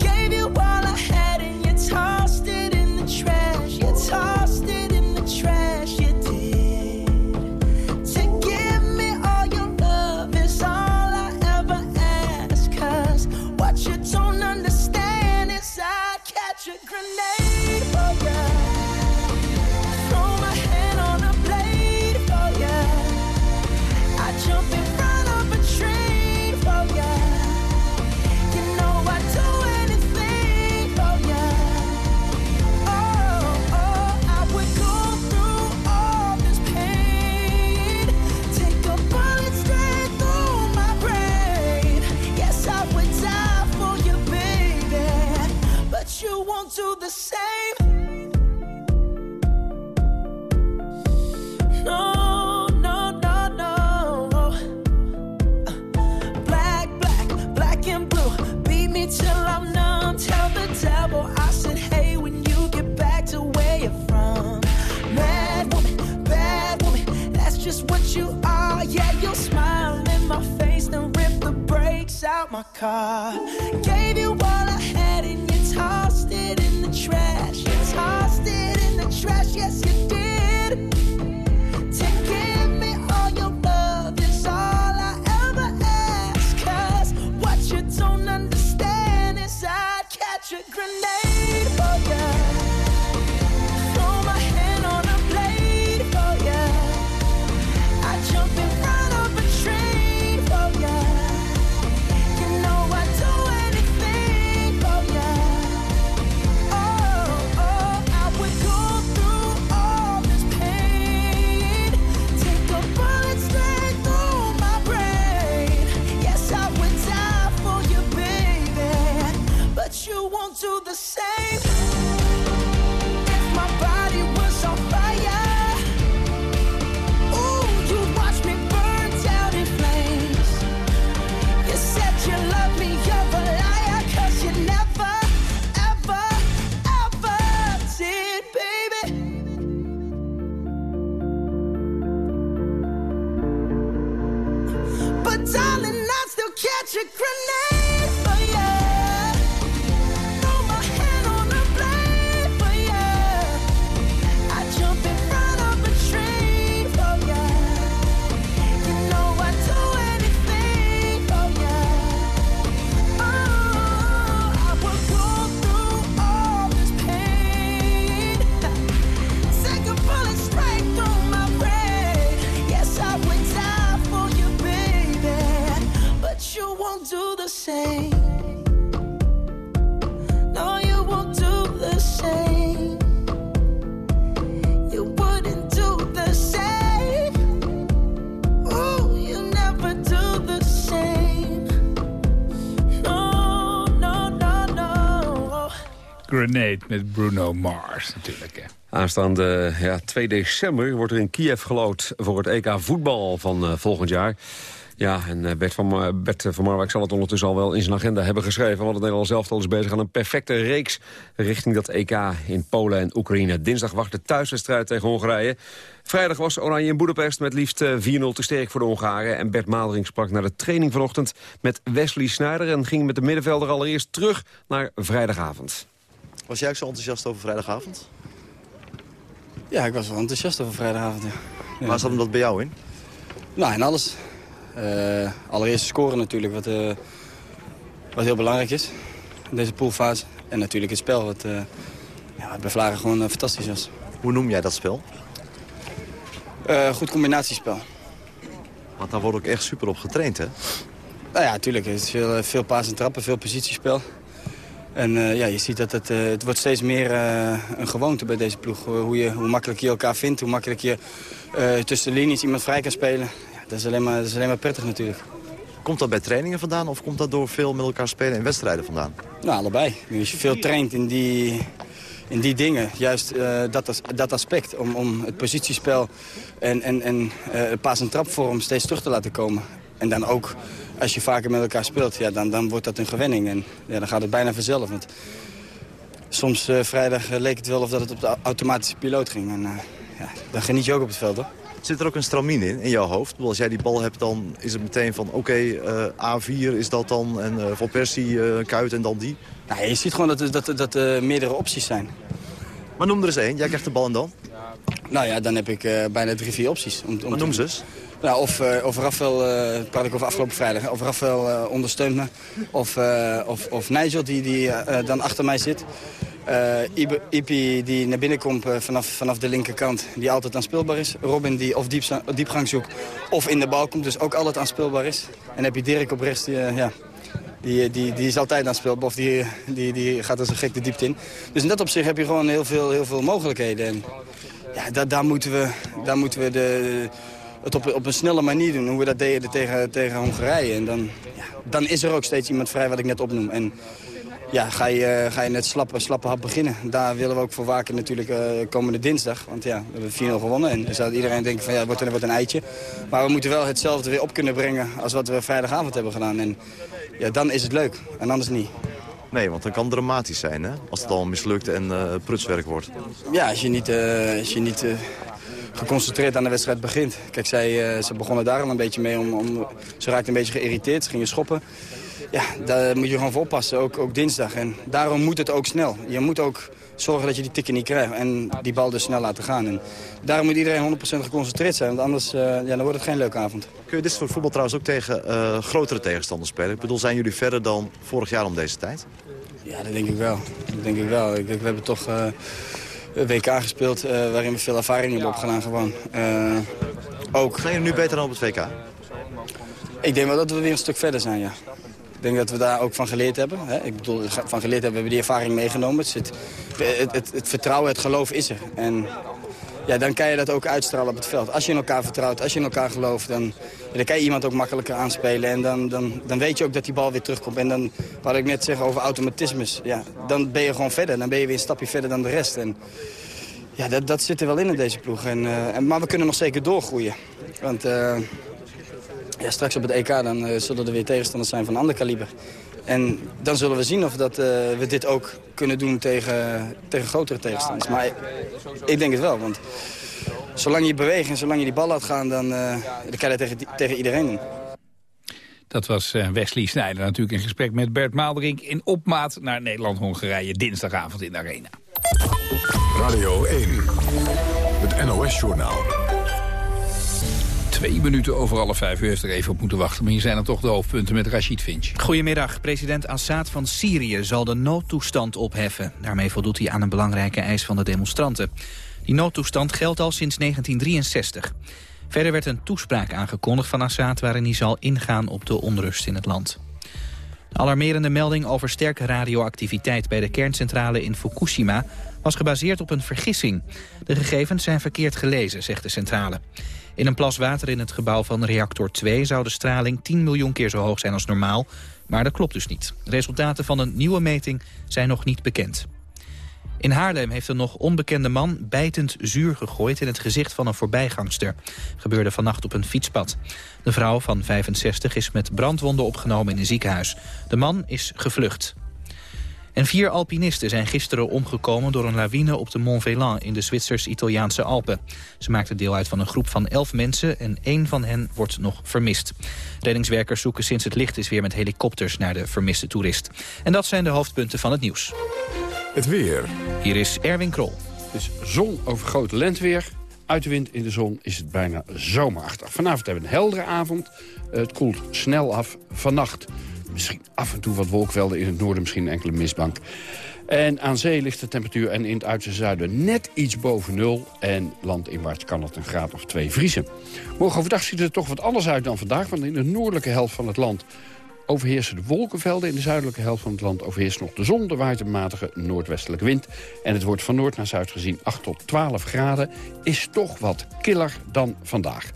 Car. Grenade met Bruno Mars natuurlijk. Hè. Aanstaande ja, 2 december wordt er in Kiev gelood voor het EK voetbal van eh, volgend jaar. Ja, en eh, Bert van, Bert van Marwijk zal het ondertussen al wel in zijn agenda hebben geschreven. Want het Nederlands elftal is bezig aan een perfecte reeks richting dat EK in Polen en Oekraïne. Dinsdag wacht de thuiswedstrijd tegen Hongarije. Vrijdag was Oranje in Boedapest met liefst eh, 4-0 te sterk voor de Hongaren. En Bert Madering sprak na de training vanochtend met Wesley Sneijder... en ging met de middenvelder allereerst terug naar vrijdagavond. Was jij ook zo enthousiast over vrijdagavond? Ja, ik was wel enthousiast over vrijdagavond. Ja. Ja. Waar zat hem dat bij jou in? Nou, in alles. Eh, allereerst scoren natuurlijk, wat, eh, wat heel belangrijk is in deze poolfase. En natuurlijk het spel, wat, eh, ja, wat bij Vlagen gewoon fantastisch was. Hoe noem jij dat spel? Goed combinatiespel. Want daar wordt ook echt super op getraind, hè? Nou ja, natuurlijk. Het is veel, veel paas en trappen, veel positiespel. En eh, ja, je ziet dat het, eh, het wordt steeds meer eh, een gewoonte bij deze ploeg. Hoe, je, hoe makkelijk je elkaar vindt, hoe makkelijk je tussen de linies iemand vrij kan spelen. Ja, dat, is alleen maar, dat is alleen maar prettig natuurlijk. Komt dat bij trainingen vandaan of komt dat door veel met elkaar spelen in wedstrijden vandaan? Nou, allebei. Als je veel traint in die, in die dingen, juist dat, dat aspect... om, om het positiespel en, en, en paas- en trapvorm steeds terug te laten komen. En dan ook, als je vaker met elkaar speelt, ja, dan, dan wordt dat een gewenning. En ja, dan gaat het bijna vanzelf. Want soms eh, vrijdag eh, leek het wel of dat het op de automatische piloot ging. En eh, ja, dan geniet je ook op het veld, hoor. Zit er ook een stramien in, in jouw hoofd? Als jij die bal hebt, dan is het meteen van... oké, eh, A4 is dat dan en eh Van Persie, Kuit en dan die. Nou, je ziet gewoon dat er dat, dat, er meerdere opties zijn. Maar noem er eens één. Jij krijgt de bal en dan? Nou ja, dan heb ik bijna drie, vier opties. Om, om Maar noem ze eens. Nou, of, eh, of Rafael, eh praat ik over afgelopen vrijdag, of Rafael eh, ondersteunt me. Of, of, of Nigel die, die dan achter mij zit. Ibe- Ipi die naar binnen komt vanaf, vanaf de linkerkant, die altijd aanspeelbaar is. Robin die of diepza- diepgang zoekt of in de bal komt, dus ook altijd aanspeelbaar is. En heb je Dirk op rechts, die, ja, die, die, die is altijd aanspeelbaar of die, die, die gaat als een gek de diepte in. Dus in dat opzicht heb je gewoon heel veel, heel veel mogelijkheden. En ja, daar, daar moeten we, daar moeten we de, het op, op een snelle manier doen. Hoe we dat deden tegen, tegen Hongarije. En dan, ja, dan is er ook steeds iemand vrij wat ik net opnoem. En ja, ga je, ga je net slappe, slappe hap beginnen. Daar willen we ook voor waken natuurlijk eh, komende dinsdag. Want ja, we hebben 4-0 gewonnen. En dan zou iedereen denken van ja, het wordt een, wordt een eitje. Maar we moeten wel hetzelfde weer op kunnen brengen als wat we vrijdagavond hebben gedaan. En ja, dan is het leuk. En anders niet. Nee, want dan kan dramatisch zijn, hè? Als het al mislukt en eh, prutswerk wordt. Ja, als je niet, eh, als je niet geconcentreerd aan de wedstrijd begint. Kijk, zij, eh, ze begonnen daar al een beetje mee. Om, om, ze raakten een beetje geïrriteerd, ze gingen schoppen. ja, daar moet je gewoon voor oppassen, ook, ook dinsdag. En daarom moet het ook snel. Je moet ook zorgen dat je die tikken niet krijgt en die bal dus snel laten gaan. En daarom moet iedereen 100% geconcentreerd zijn, want anders uh, ja, dan wordt het geen leuke avond. Kun je dit soort voetbal trouwens ook tegen uh, grotere tegenstanders spelen? Ik bedoel, zijn jullie verder dan vorig jaar om deze tijd? Ja, dat denk ik wel. Dat denk ik wel. we hebben toch uh, WK gespeeld waarin we veel ervaring hebben opgedaan gewoon. ook... Zijn jullie nu beter dan op het WK? Ik denk wel dat we weer een stuk verder zijn, ja. Ik denk dat we daar ook van geleerd hebben. Hè? Ik bedoel, van geleerd hebben we die ervaring meegenomen. Het, zit, het, het, het, vertrouwen, het geloof is er. En ja, dan kan je dat ook uitstralen op het veld. Als je in elkaar vertrouwt, als je in elkaar gelooft... dan, dan kan je iemand ook makkelijker aanspelen. En dan, dan, dan weet je ook dat die bal weer terugkomt. En dan, wat ik net zeg over automatismes... Ja, dan ben je gewoon verder. Dan ben je weer een stapje verder dan de rest. En, ja, dat, dat zit er wel in in deze ploeg. En, uh, en, maar we kunnen nog zeker doorgroeien. Want... Uh, ja, straks op het EK dan, uh, zullen er weer tegenstanders zijn van ander kaliber. En dan zullen we zien of dat, uh, we dit ook kunnen doen tegen, tegen grotere tegenstanders. Maar ik denk het wel, want zolang je beweegt en zolang je die bal laat gaan... dan, uh, dan kan je dat tegen, tegen iedereen doen. Dat was Wesley Snijder natuurlijk in gesprek met Bert Maalderink... in opmaat naar Nederland-Hongarije dinsdagavond in de Arena. Radio 1, het NOS-journaal. Twee minuten over alle vijf. U heeft er even op moeten wachten. Maar hier zijn er toch de hoofdpunten met Rashid Finch. Goedemiddag. President Assad van Syrië zal de noodtoestand opheffen. Daarmee voldoet hij aan een belangrijke eis van de demonstranten. Die noodtoestand geldt al sinds 1963. Verder werd een toespraak aangekondigd van Assad... waarin hij zal ingaan op de onrust in het land. De alarmerende melding over sterke radioactiviteit... bij de kerncentrale in Fukushima was gebaseerd op een vergissing. De gegevens zijn verkeerd gelezen, zegt de centrale. In een plas water in het gebouw van reactor 2 zou de straling 10 miljoen keer zo hoog zijn als normaal. Maar dat klopt dus niet. Resultaten van een nieuwe meting zijn nog niet bekend. In Haarlem heeft een nog onbekende man bijtend zuur gegooid in het gezicht van een voorbijgangster. Gebeurde vannacht op een fietspad. De vrouw van 65 is met brandwonden opgenomen in een ziekenhuis. De man is gevlucht. En vier alpinisten zijn gisteren omgekomen door een lawine op de Mont Velan in de Zwitsers-Italiaanse Alpen. Ze maakten deel uit van een groep van elf mensen en één van hen wordt nog vermist. Reddingswerkers zoeken sinds het licht is weer met helikopters naar de vermiste toerist. En dat zijn de hoofdpunten van het nieuws. Het weer. Hier is Erwin Krol. Het is zon over grote lentweer. Uit de wind in de zon is het bijna zomerachtig. Vanavond hebben we een heldere avond. Het koelt snel af. Vannacht Misschien af en toe wat wolkvelden in het noorden, misschien een enkele mistbank. En aan zee ligt de temperatuur en in het uiterste zuiden net iets boven nul. En landinwaarts kan het een graad of twee vriezen. Morgen overdag ziet het er toch wat anders uit dan vandaag. Want in de noordelijke helft van het land overheersen de wolkenvelden. In de zuidelijke helft van het land overheerst nog de zon. Er waait een matige noordwestelijke wind. En het wordt van noord naar zuid gezien 8 tot 12 graden. Is toch wat killer dan vandaag.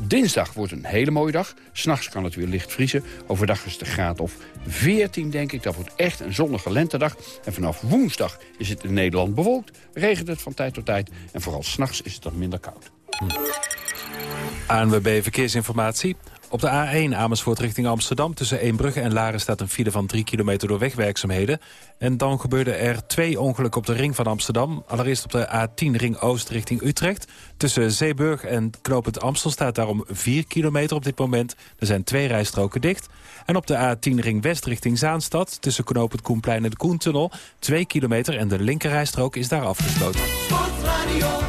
Dinsdag wordt een hele mooie dag. S'nachts kan het weer licht vriezen. Overdag is het een graad of 14, denk ik. Dat wordt echt een zonnige lentedag. En vanaf woensdag is het in Nederland bewolkt. Regent het van tijd tot tijd. En vooral s'nachts is het dan minder koud. ANWB Verkeersinformatie. Op de A1 Amersfoort richting Amsterdam tussen Eembrugge en Laren staat een file van 3 kilometer door wegwerkzaamheden. En dan gebeurden er twee ongelukken op de ring van Amsterdam. Allereerst op de A10 ring Oost richting Utrecht. Tussen Zeeburg en Knopend Amstel staat daarom 4 kilometer op dit moment. Er zijn twee rijstroken dicht. En op de A10 ring West richting Zaanstad tussen Knopend Koenplein en de Koentunnel 2 kilometer en de linkerrijstrook is daar afgesloten. Sportradio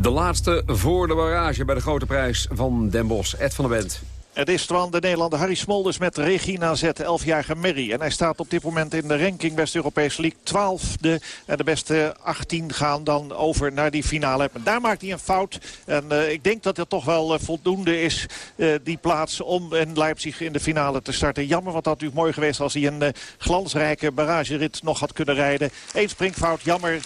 de laatste voor de barrage bij de grote prijs van Den Bosch. Ed van der Bent. Het is Twan, de Nederlander Harry Smolders met Regina Z, 11-jarige Mary. En hij staat op dit moment in de ranking West-Europese League 12e. En de beste 18 gaan dan over naar die finale. En daar maakt hij een fout. En uh, ik denk dat het toch wel uh, voldoende is, uh, die plaats om in Leipzig in de finale te starten. Jammer, want dat had natuurlijk mooi geweest als hij een glansrijke barragerit nog had kunnen rijden. Eén springfout, jammer, 74-91,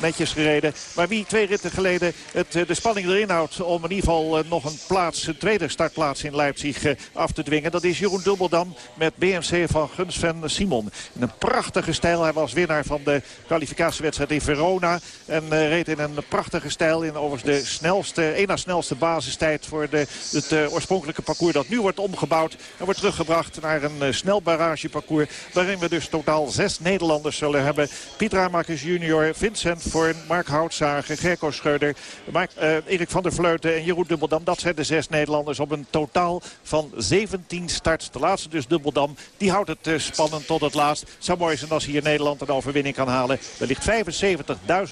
netjes gereden. Maar wie twee ritten geleden het, de spanning erin houdt om in ieder geval nog een plaats, tweede startplaats in Leipzig af te dwingen. Dat is Jeroen Dubbeldam met BMC van Gunsven Simon. In een prachtige stijl. Hij was winnaar van de kwalificatiewedstrijd in Verona. En reed in een prachtige stijl in overigens de snelste, één na snelste basistijd voor de, het oorspronkelijke parcours dat nu wordt omgebouwd. En wordt teruggebracht naar een snel barrageparcours. Waarin we dus totaal zes Nederlanders zullen hebben. Pieter Ramakers junior, Vincent Voorn, Mark Houtzager, Gerco Schreuder, Mark, Erik van der Vleuten en Jeroen Dubbeldam. Dat zijn de zes Nederlanders op een totaal van 17 starts. De laatste dus Dubbeldam. Die houdt het uh, spannend tot het laatst. Zou mooi zijn als hier Nederland een overwinning kan halen. Er ligt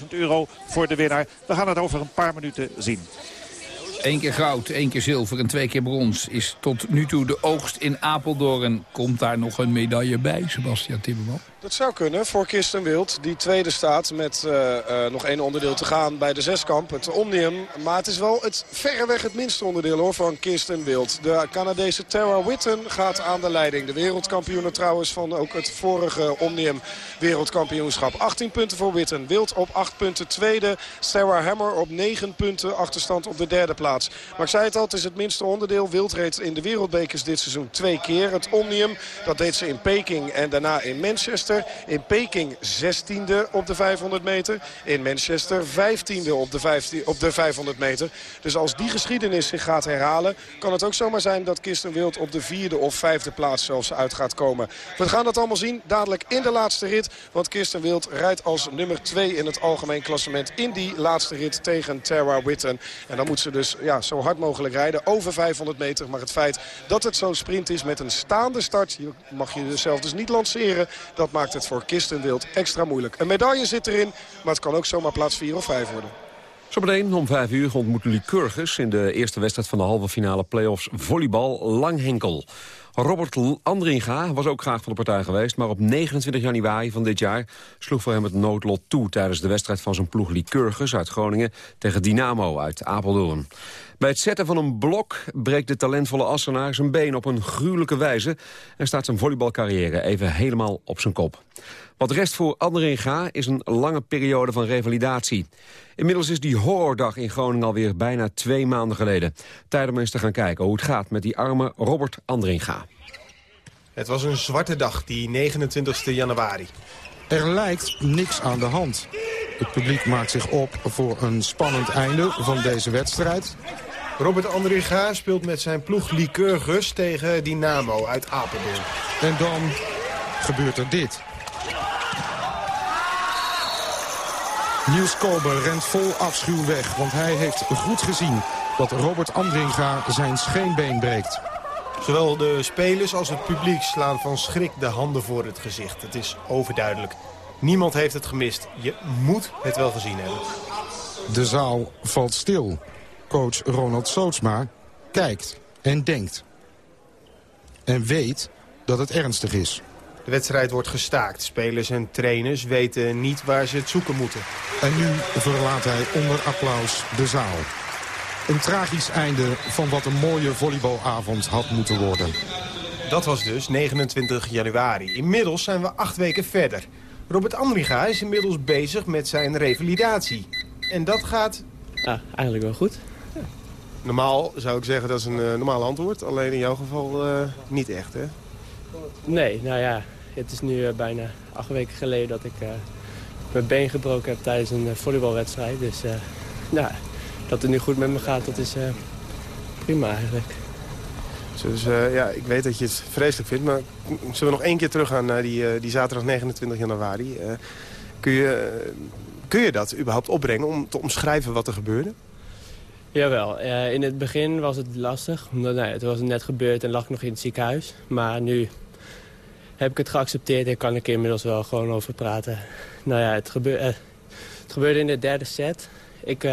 75.000 euro voor de winnaar. We gaan het over een paar minuten zien. Eén keer goud, één keer zilver en twee keer brons is tot nu toe de oogst in Apeldoorn. Komt daar nog een medaille bij, Sebastian Timmerman? Dat zou kunnen voor Kirsten Wild. Die tweede staat met uh, uh, nog één onderdeel te gaan bij de zeskamp. Het Omnium. Maar het is wel het verreweg het minste onderdeel hoor, van Kirsten Wild. De Canadese Tara Witten gaat aan de leiding. De wereldkampioen trouwens van ook het vorige Omnium wereldkampioenschap. 18 punten voor Witten. Wild op 8 punten tweede. Sarah Hammer op 9 punten achterstand op de derde plaats. Maar ik zei het al, het is het minste onderdeel. Wild reed in de wereldbekers dit seizoen twee keer. Het Omnium, dat deed ze in Peking en daarna in Manchester. In Peking 16e op de 500 meter. In Manchester 15e op de, 15, op de 500 meter. Dus als die geschiedenis zich gaat herhalen... kan het ook zomaar zijn dat Kirsten Wild op de vierde of vijfde plaats zelfs uit gaat komen. We gaan dat allemaal zien dadelijk in de laatste rit. Want Kirsten Wild rijdt als nummer 2 in het algemeen klassement... in die laatste rit tegen Tara Witten. En dan moet ze dus ja, zo hard mogelijk rijden. Over 500 meter. Maar het feit dat het zo'n sprint is met een staande start... mag je jezelf dus niet lanceren. Dat maakt het voor Kistenwild extra moeilijk. Een medaille zit erin, maar het kan ook zomaar plaats 4 of 5 worden. Zometeen om 5 uur ontmoeten Lycurgus in de eerste wedstrijd van de halve finale play-offs volleybal Langhenkel. Robert Andringa was ook graag van de partij geweest... maar op 29 januari van dit jaar sloeg voor hem het noodlot toe... tijdens de wedstrijd van zijn ploeg Lycurgus uit Groningen... tegen Dynamo uit Apeldoorn. Bij het zetten van een blok breekt de talentvolle Assenaar zijn been op een gruwelijke wijze... en staat zijn volleybalcarrière even helemaal op zijn kop. Wat rest voor Andringa is een lange periode van revalidatie. Inmiddels is die horrordag in Groningen alweer bijna twee maanden geleden. Tijd om eens te gaan kijken hoe het gaat met die arme Robert Andringa. Het was een zwarte dag, die 29 januari. Er lijkt niks aan de hand. Het publiek maakt zich op voor een spannend einde van deze wedstrijd. Robert Andringa speelt met zijn ploeg Lycurgus tegen Dynamo uit Apeldoorn. En dan gebeurt er dit. Niels Kober rent vol afschuw weg, want hij heeft goed gezien dat Robert Andringa zijn scheenbeen breekt. Zowel de spelers als het publiek slaan van schrik de handen voor het gezicht. Het is overduidelijk. Niemand heeft het gemist. Je moet het wel gezien hebben. De zaal valt stil. Coach Ronald Sootsma kijkt en denkt. En weet dat het ernstig is. De wedstrijd wordt gestaakt. Spelers en trainers weten niet waar ze het zoeken moeten. En nu verlaat hij onder applaus de zaal. Een tragisch einde van wat een mooie volleybalavond had moeten worden. Dat was dus 29 januari. Inmiddels zijn we acht weken verder. Robert Andringa is inmiddels bezig met zijn revalidatie. En dat gaat... Ja, eigenlijk wel goed. Normaal zou ik zeggen dat is een uh, normaal antwoord. Alleen in jouw geval uh, niet echt, hè? Nee, nou ja, het is nu uh, bijna acht weken geleden dat ik mijn been gebroken heb tijdens een volleybalwedstrijd. Dus nou, dat het nu goed met me gaat, dat is prima eigenlijk. Dus uh, ja, ik weet dat je het vreselijk vindt, maar zullen we nog één keer teruggaan naar die, uh, die zaterdag 29 januari? Uh, kun, je, kun je dat überhaupt opbrengen om te omschrijven wat er gebeurde? Jawel, in het begin was het lastig, omdat nee, het was net gebeurd en lag ik nog in het ziekenhuis. Maar nu heb ik het geaccepteerd en kan ik inmiddels wel gewoon over praten. Nou ja, het, gebeur, het gebeurde in de derde set. Ik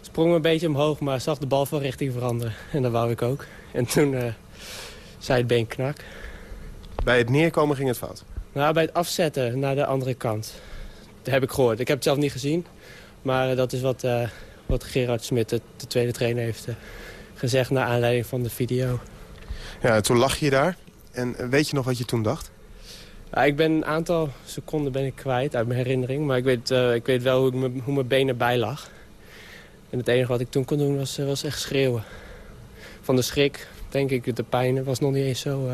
sprong een beetje omhoog, maar zag de bal van richting veranderen. En dat wou ik ook. En toen uh, zei het been knak. Bij het neerkomen ging het fout? Nou, bij het afzetten naar de andere kant. Dat heb ik gehoord. Ik heb het zelf niet gezien. Maar uh, dat is wat, uh, wat Gerard Smit, de, de, tweede trainer, heeft gezegd... naar aanleiding van de video. Ja, toen lag je daar. En weet je nog wat je toen dacht? Ja, ik ben een aantal seconden ben ik kwijt uit mijn herinnering. Maar ik weet, ik weet wel hoe, ik me, hoe mijn been erbij lag. En het enige wat ik toen kon doen was, was echt schreeuwen van de schrik, denk ik, de pijn was nog niet eens zo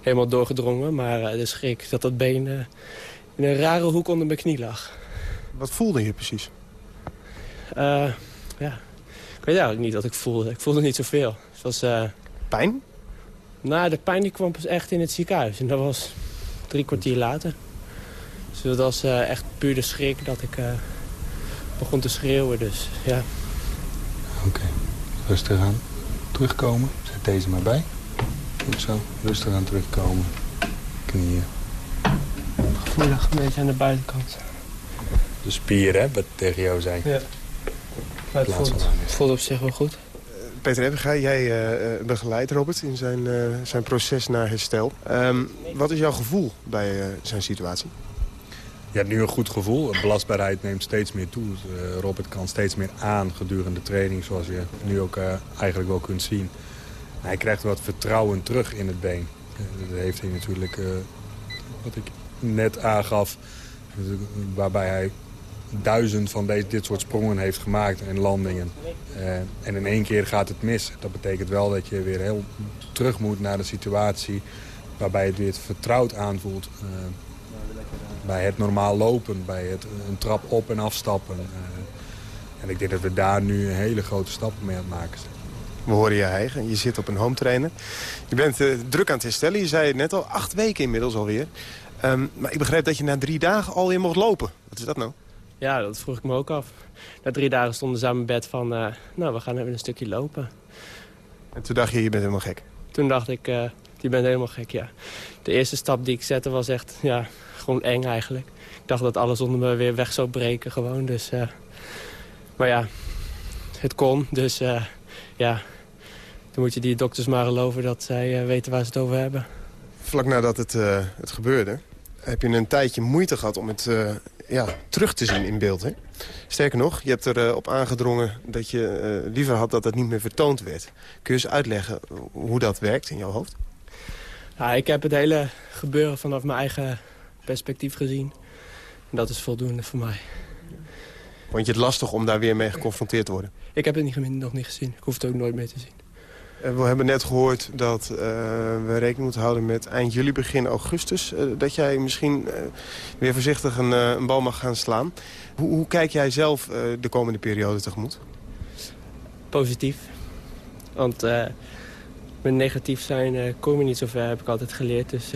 helemaal doorgedrongen. Maar de schrik dat dat been in een rare hoek onder mijn knie lag. Wat voelde je precies? Ja, ik weet eigenlijk niet wat ik voelde. Ik voelde niet zoveel. Het was... Pijn? Nou, de pijn die kwam pas echt in het ziekenhuis. En dat was drie kwartier later. Dus dat was uh, echt puur de schrik dat ik uh, begon te schreeuwen. Dus ja. Oké, okay. rustig aan. Terugkomen. Zet deze maar bij. Goed zo. Rustig aan terugkomen. Knieën. Gevoelig een beetje aan de buitenkant. De spier, hè, wat tegen jou zei. Ja. Maar het voelt, het voelt op zich wel goed. Peter Ebbega, jij uh, begeleidt Robert in zijn, uh, zijn proces naar herstel. Um, wat is jouw gevoel bij uh, zijn situatie? Je hebt nu een goed gevoel. De belastbaarheid neemt steeds meer toe. Robert kan steeds meer aan gedurende de training, zoals je nu ook eigenlijk wel kunt zien. Hij krijgt wat vertrouwen terug in het been. dat heeft hij natuurlijk, wat ik net aangaf, waarbij hij duizend van deze, dit soort sprongen heeft gemaakt en landingen. Uh, en in één keer gaat het mis. Dat betekent wel dat je weer heel terug moet naar de situatie waarbij het weer vertrouwd aanvoelt. Uh, bij het normaal lopen, bij het een trap op en afstappen. Uh, en ik denk dat we daar nu een hele grote stappen mee aan het maken zijn. We horen je eigen. Je zit op een home trainer. Je bent druk aan het herstellen. Je zei het net al, acht weken inmiddels alweer. Um, maar ik begreep dat je na drie dagen alweer mocht lopen. Wat is dat nou? Ja, dat vroeg ik me ook af. Na drie dagen stonden ze aan mijn bed van, uh, nou, we gaan even een stukje lopen. En toen dacht je, je bent helemaal gek? Toen dacht ik, uh, je bent helemaal gek, ja. De eerste stap die ik zette was echt, ja, gewoon eng eigenlijk. Ik dacht dat alles onder me weer weg zou breken gewoon, dus... Uh, maar ja, het kon, dus ja... Dan moet je die dokters maar geloven dat zij weten waar ze het over hebben. Vlak nadat het, het gebeurde, heb je een tijdje moeite gehad om het ja, terug te zien in beeld. Hè? Sterker nog, je hebt erop op aangedrongen dat je uh, liever had dat het niet meer vertoond werd. Kun je eens uitleggen hoe dat werkt in jouw hoofd? Ja, ik heb het hele gebeuren vanaf mijn eigen perspectief gezien. En dat is voldoende voor mij. Vond je het lastig om daar weer mee geconfronteerd te worden? Ik heb het niet, nog niet gezien. Ik hoef het ook nooit meer te zien. Eh, we hebben net gehoord dat uh, we rekening moeten houden met eind juli, begin augustus. Uh, dat jij misschien weer voorzichtig een, een, bal mag gaan slaan. Hoe, hoe kijk jij zelf de komende periode tegemoet? Positief. Want met negatief zijn kom je niet zo ver, heb ik altijd geleerd. Dus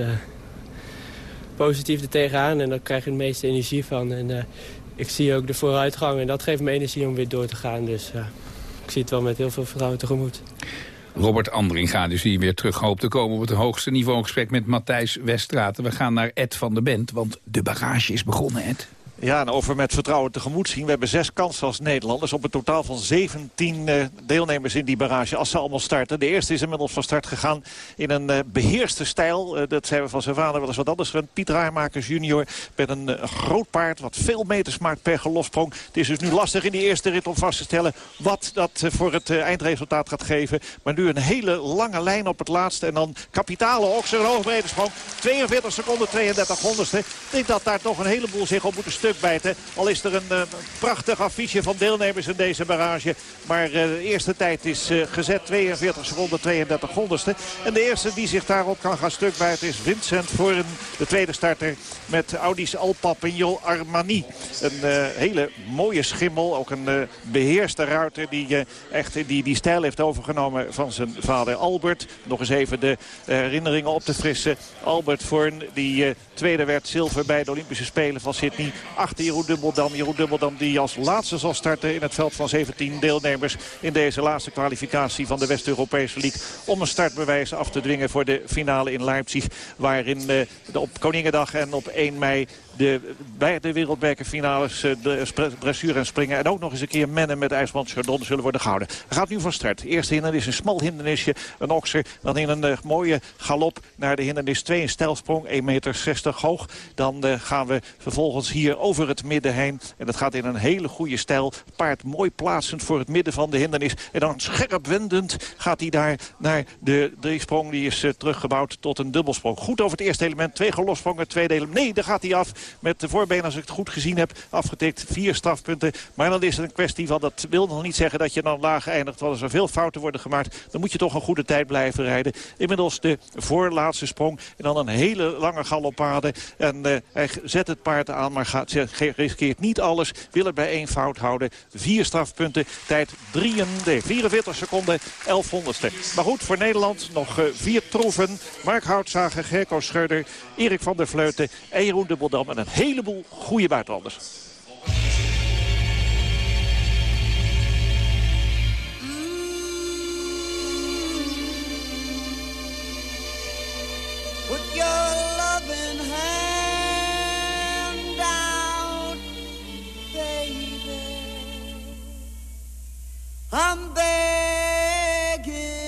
positief er tegenaan en daar krijg je de meeste energie van. En ik zie ook de vooruitgang en dat geeft me energie om weer door te gaan. Dus ik zie het wel met heel veel vertrouwen tegemoet. Robert Andringa, dus die weer terug hoopt te komen op het hoogste niveau. gesprek met Matthijs Westraten. We gaan naar Ed van der Bent, want de barrage is begonnen, Ed. Ja, en over met vertrouwen tegemoet zien. We hebben zes kansen als Nederlanders op een totaal van 17 uh, deelnemers in die barrage. Als ze allemaal starten. De eerste is inmiddels van start gegaan in een uh, beheerste stijl. Uh, dat zijn we van zijn vader wel eens wat anders. Piet Raarmakers junior met een groot paard wat veel meters maakt per gelofsprong. Het is dus nu lastig in die eerste rit om vast te stellen wat dat voor het eindresultaat gaat geven. Maar nu een hele lange lijn op het laatste. En dan kapitale Okser, een hoogbrede sprong. 42 seconden, 32 honderdste. Ik denk dat daar toch een heleboel zich op moeten Al is er een uh, prachtig affiche van deelnemers in deze barrage. Maar uh, de eerste tijd is uh, gezet. 42 seconden, 32 honderdste. En de eerste die zich daarop kan gaan stukbijten is Vincent voor de tweede starter. Met Audi's Alpapinjol Armani. Een hele mooie schimmel. Ook een beheerste ruiter die echt die, die stijl heeft overgenomen van zijn vader Albert. Nog eens even de herinneringen op te frissen. Albert Voorn die tweede werd zilver bij de Olympische Spelen van Sydney achter Jeroen Dubbeldam. Jeroen Dubbeldam die als laatste zal starten in het veld van 17 deelnemers... in deze laatste kwalificatie van de West-Europese League... om een startbewijs af te dwingen voor de finale in Leipzig... waarin eh, de, op Koningendag en op 1 mei de, bij de wereldbekerfinales eh, de dressuur en springen. En ook nog eens een keer mennen met IJsland Chardon zullen worden gehouden. Gaat nu van start. Eerste hindernis een smal hindernisje. Een okser. Dan in een uh, mooie galop naar de hindernis 2. Een stijlsprong. 1,60 meter hoog. Dan uh, gaan we vervolgens hier over het midden heen. En dat gaat in een hele goede stijl. Paard mooi plaatsend voor het midden van de hindernis. En dan scherp wendend gaat hij daar naar de driesprong. Die is teruggebouwd tot een dubbelsprong. Goed over het eerste element. Twee gelofsprongen. Tweede element. Nee, daar gaat hij af. Met de voorbeen, als ik het goed gezien heb, afgetikt. Vier strafpunten. Maar dan is het een kwestie van, dat wil nog niet zeggen dat je dan laag eindigt. Want als er veel fouten worden gemaakt, dan moet je toch een goede tijd blijven rijden. Inmiddels de voorlaatste sprong. En dan een hele lange galoppade. En uh, hij zet het paard aan, maar gaat, riskeert niet alles. Wil het bij één fout houden. Vier strafpunten. Tijd 3, nee, 44 seconden, 1100ste. Maar goed, voor Nederland nog uh, vier troeven. Mark Houtzager, Gerko Schreuder, Erik van der Vleuten en Jeroen de Boldam. En een heleboel goede buitenlanders. Put your loving hand out, baby. I'm begging.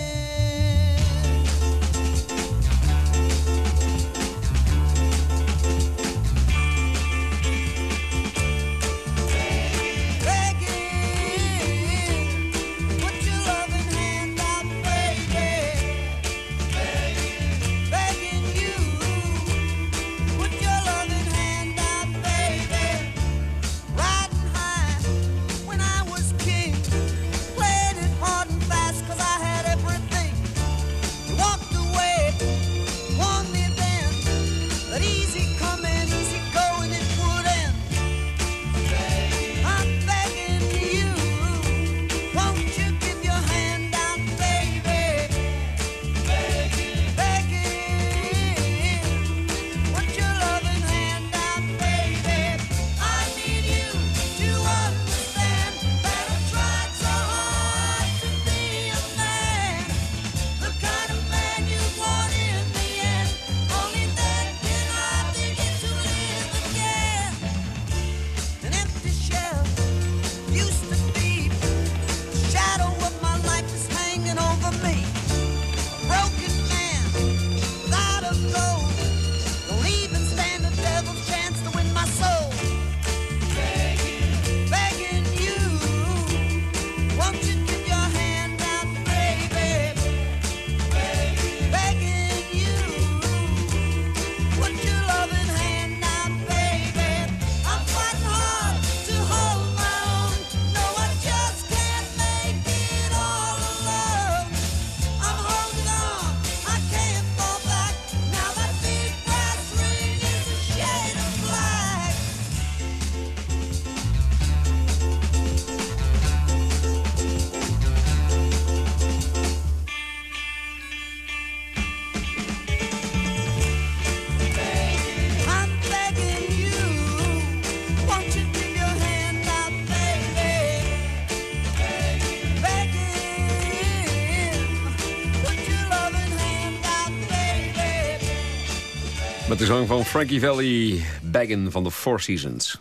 De zang van Frankie Valli, Baggin van de Four Seasons.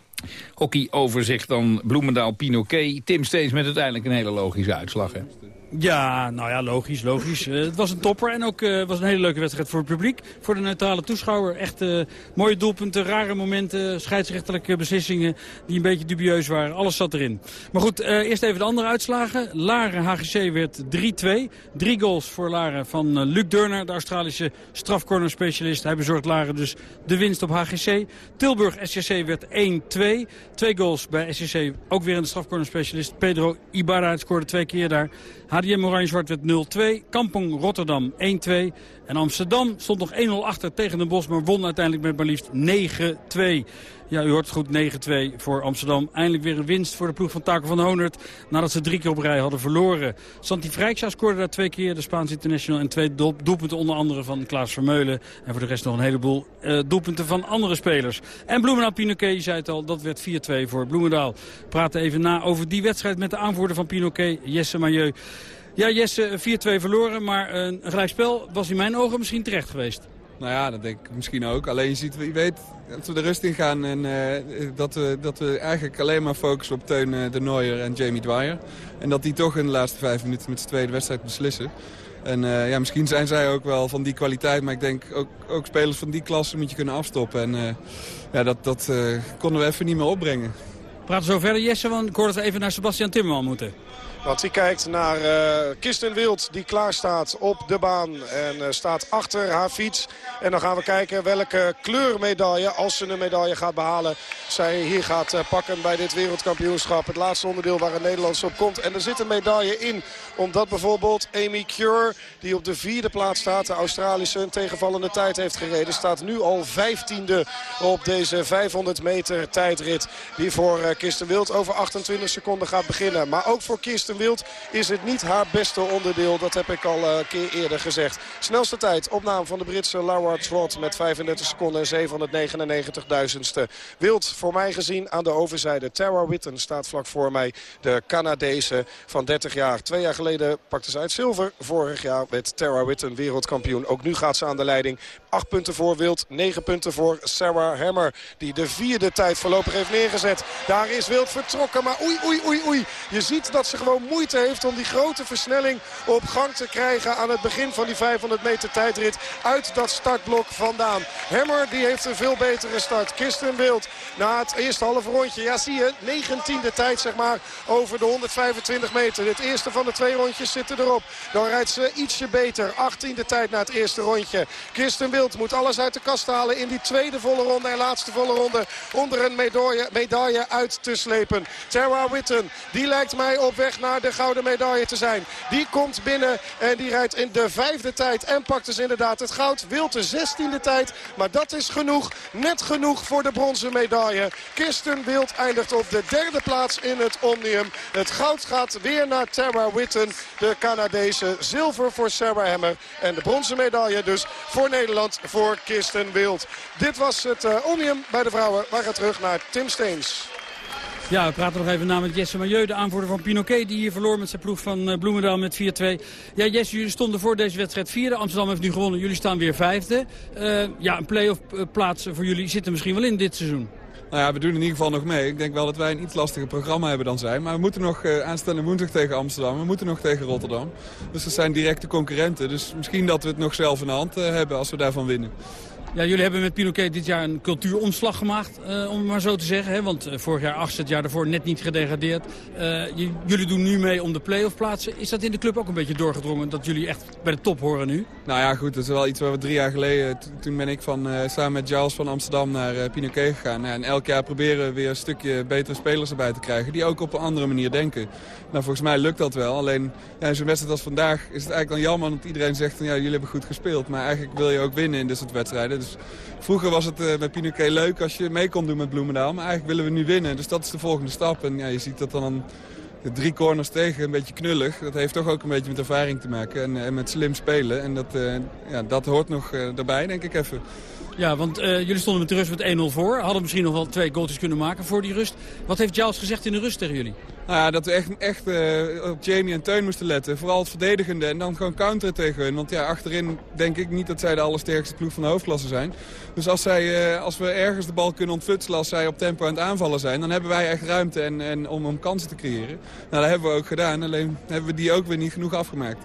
Hockey-overzicht dan Bloemendaal, Pinoquet. Tim Steens met uiteindelijk een hele logische uitslag. Hè? Ja, nou ja, logisch, logisch. Eh, het was een topper en ook eh, was een hele leuke wedstrijd voor het publiek. Voor de neutrale toeschouwer. Echt eh, mooie doelpunten, rare momenten, scheidsrechterlijke beslissingen die een beetje dubieus waren. Alles zat erin. Maar goed, eerst even de andere uitslagen. Laren HGC werd 3-2. Drie goals voor Laren van Luc Deurner, de Australische strafcorner-specialist. Hij bezorgt Laren dus de winst op HGC. Tilburg SCC werd 1-2. Twee goals bij SCC, ook weer een strafcorner-specialist. Pedro Ibarra scoorde twee keer daar. HDM Oranje-Zwart werd 0-2. Kampong Rotterdam 1-2. En Amsterdam stond nog 1-0 achter tegen Den Bosch, maar won uiteindelijk met maar liefst 9-2. Ja, u hoort goed, 9-2 voor Amsterdam. Eindelijk weer een winst voor de ploeg van Taco van Honert. Nadat ze drie keer op rij hadden verloren. Santi Vrijksja scoorde daar twee keer, de Spaanse international. En twee doel- doelpunten onder andere van Klaas Vermeulen. En voor de rest nog een heleboel eh, doelpunten van andere spelers. En Bloemendaal Pinoquet, je zei het al, dat werd 4-2 voor Bloemendaal. We praten even na over die wedstrijd met de aanvoerder van Pinoquet, Jesse Mailleu. Ja, Jesse, 4-2 verloren, maar een gelijkspel was in mijn ogen misschien terecht geweest. Nou ja, dat denk ik misschien ook. Alleen je, ziet, je weet dat we de rust in gaan en eh, dat, we, dat we eigenlijk alleen maar focussen op Teun eh, de Nooier en Jamie Dwyer. En dat die toch in de laatste vijf minuten met z'n tweede wedstrijd beslissen. En eh, ja, misschien zijn zij ook wel van die kwaliteit, maar ik denk ook, ook spelers van die klasse moet je kunnen afstoppen. En eh, ja, dat, dat eh, konden we even niet meer opbrengen. praten zo verder, Jesse, want ik hoor dat we even naar Sebastian Timmerman moeten. Want hij kijkt naar uh, Kirsten Wild die klaar staat op de baan. En uh, staat achter haar fiets. En dan gaan we kijken welke kleurmedaille, als ze een medaille gaat behalen... zij hier gaat uh, pakken bij dit wereldkampioenschap. Het laatste onderdeel waar een Nederlands op komt. En er zit een medaille in. Omdat bijvoorbeeld Amy Cure, die op de vierde plaats staat... de Australische een tegenvallende tijd heeft gereden... staat nu al vijftiende op deze 500 meter tijdrit... die voor Kirsten Wild over 28 seconden gaat beginnen. Maar ook voor Kirsten Wild is het niet haar beste onderdeel. Dat heb ik al een keer eerder gezegd. Snelste tijd op naam van de Britse Laura Trott met 35 seconden en 799.000ste. Wild voor mij gezien aan de overzijde. Tara Witten staat vlak voor mij. De Canadese van 30 jaar. Twee jaar geleden pakte ze uit zilver. Vorig jaar werd Tara Witten wereldkampioen. Ook nu gaat ze aan de leiding. 8 punten voor Wild, 9 punten voor Sarah Hammer. Die de vierde tijd voorlopig heeft neergezet. Daar is Wild vertrokken, maar oei, oei, oei, oei. Je ziet dat ze gewoon moeite heeft om die grote versnelling op gang te krijgen... aan het begin van die 500 meter tijdrit uit dat startblok vandaan. Hammer die heeft een veel betere start. Kirsten Wild na het eerste halve rondje. Ja, zie je, 19e tijd zeg maar over de 125 meter. Het eerste van de twee rondjes zitten erop. Dan rijdt ze ietsje beter. 18e tijd na het eerste rondje. Kirsten Wild moet alles uit de kast halen in die tweede volle ronde en laatste volle ronde. Onder een medaille, medaille uit te slepen. Tara Witten, die lijkt mij op weg naar de gouden medaille te zijn. Die komt binnen en die rijdt in de vijfde tijd. En pakt dus inderdaad het goud. Wild de zestiende tijd. Maar dat is genoeg. Net genoeg voor de bronzen medaille. Kirsten Wild eindigt op de derde plaats in het Omnium. Het goud gaat weer naar Tara Witten. De Canadese zilver voor Sarah Hammer. En de bronzen medaille dus voor Nederland voor Kirsten Wild. Dit was het uh, Omnium bij de vrouwen. Wij gaan terug naar Tim Steens. Ja, we praten nog even met Jesse Majeu, de aanvoerder van Pinoquet... die hier verloor met zijn ploeg van uh, Bloemendaal met 4-2. Ja, Jesse, jullie stonden voor deze wedstrijd vierde. Amsterdam heeft nu gewonnen, jullie staan weer vijfde. Uh, ja, een play-off plaats voor jullie zit er misschien wel in dit seizoen. Nou ja, we doen in ieder geval nog mee. Ik denk wel dat wij een iets lastiger programma hebben dan zij. Maar we moeten nog uh, aanstaande woensdag tegen Amsterdam. We moeten nog tegen Rotterdam. Dus dat zijn directe concurrenten. Dus misschien dat we het nog zelf in de hand hebben als we daarvan winnen. Ja, jullie hebben met Pinoquet dit jaar een cultuuromslag gemaakt, uh, om het maar zo te zeggen. Hè? Want uh, vorig jaar achtste, het jaar daarvoor net niet gedegradeerd. Uh, jullie doen nu mee om de play-off plaatsen. Is dat in de club ook een beetje doorgedrongen, dat jullie echt bij de top horen nu? Nou ja, goed, dat is wel iets waar we drie jaar geleden... toen ben ik van, samen met Giles van Amsterdam naar Pinoquet gegaan. en elk jaar proberen we weer een stukje betere spelers erbij te krijgen... die ook op een andere manier denken. Nou, volgens mij lukt dat wel. Alleen ja, zo'n wedstrijd als vandaag is het eigenlijk dan jammer... dat iedereen zegt, van, ja, jullie hebben goed gespeeld. Maar eigenlijk wil je ook winnen in dit soort wedstrijden. Vroeger was het uh, bij Pinoquet leuk als je mee kon doen met Bloemendaal. Maar eigenlijk willen we nu winnen. Dus dat is de volgende stap. En ja, je ziet dat dan de drie corners tegen, een beetje knullig. Dat heeft toch ook een beetje met ervaring te maken en, en met slim spelen. En dat, uh, ja, dat hoort nog erbij, denk ik even. Ja, want uh, jullie stonden met de rust met 1-0 voor. Hadden misschien nog wel twee goaltjes kunnen maken voor die rust. Wat heeft Giles gezegd in de rust tegen jullie? Nou ja, dat we echt, echt uh, op Jamie en Teun moesten letten. Vooral het verdedigende en dan gewoon counteren tegen hun. Want ja, achterin denk ik niet dat zij de allersterkste ploeg van de hoofdklasse zijn. Dus als, zij, uh, als we ergens de bal kunnen ontfutselen als zij op tempo aan het aanvallen zijn... dan hebben wij echt ruimte en, en om, om kansen te creëren. Nou, dat hebben we ook gedaan. Alleen hebben we die ook weer niet genoeg afgemaakt.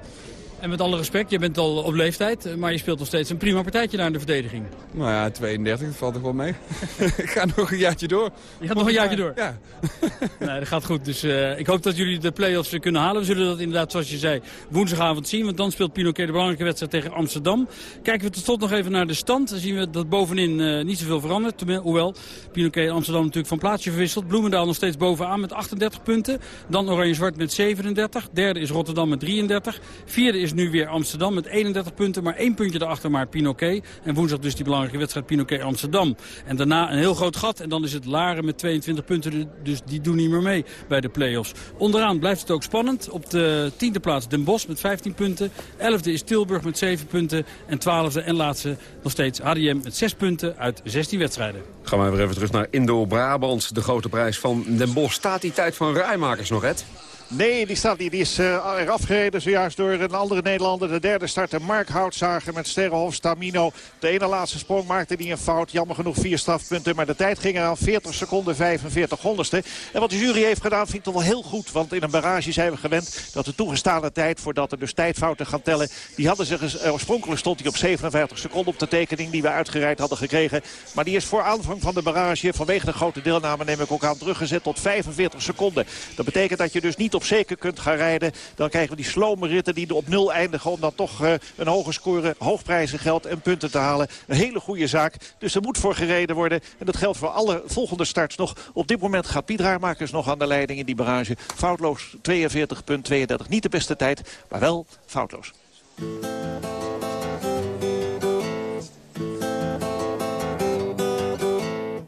En met alle respect, je bent al op leeftijd, maar je speelt nog steeds een prima partijtje naar de verdediging. Nou ja, 32, dat valt toch wel mee. ik ga nog een jaartje door. Je gaat nog een jaartje door? Ja. nee, dat gaat goed. Dus uh, ik hoop dat jullie de play-offs kunnen halen. We zullen dat inderdaad, zoals je zei, woensdagavond zien. Want dan speelt Pinoquet de belangrijke wedstrijd tegen Amsterdam. Kijken we tot slot nog even naar de stand. Dan zien we dat bovenin uh, niet zoveel verandert. Hoewel Pinoquet en Amsterdam natuurlijk van plaatsje verwisselt. Bloemendaal nog steeds bovenaan met 38 punten. Dan Oranje-Zwart met 37. Derde is Rotterdam met 33. Vierde is nu weer Amsterdam met 31 punten. Maar één puntje erachter maar Pinoquet. En woensdag dus die belangrijke wedstrijd Pinoquet-Amsterdam. En daarna een heel groot gat. En dan is het Laren met 22 punten. Dus die doen niet meer mee bij de play-offs. Onderaan blijft het ook spannend. Op de tiende plaats Den Bosch met 15 punten. Elfde is Tilburg met 7 punten. En twaalfde en laatste nog steeds HDM met 6 punten uit 16 wedstrijden. Gaan we weer even terug naar Indo-Brabant. De grote prijs van Den Bosch. Staat die tijd van rijmakers nog, Ed? Nee, die, staat, die, die is uh, eraf gereden zojuist door een andere Nederlander. De derde starter Mark Houtzager met Sterrenhof Stamino. De ene laatste sprong maakte hij een fout. Jammer genoeg vier strafpunten. Maar de tijd ging er aan 40 seconden 45 honderdste. En wat de jury heeft gedaan vind ik toch wel heel goed. Want in een barrage zijn we gewend dat de toegestane tijd... voordat er dus tijdfouten gaan tellen... die hadden ze oorspronkelijk stond hij op 57 seconden op de tekening die we uitgereikt hadden gekregen. Maar die is voor aanvang van de barrage vanwege de grote deelname neem ik ook aan teruggezet tot 45 seconden. Dat betekent dat je dus niet op zeker kunt gaan rijden. Dan krijgen we die slome ritten die op nul eindigen om dan toch uh, een hoge score, hoogprijzen geld en punten te halen. Een hele goede zaak. Dus er moet voor gereden worden. En dat geldt voor alle volgende starts nog. Op dit moment gaat Piet Raarmakers nog aan de leiding in die barrage. Foutloos 42,32. Niet de beste tijd, maar wel foutloos.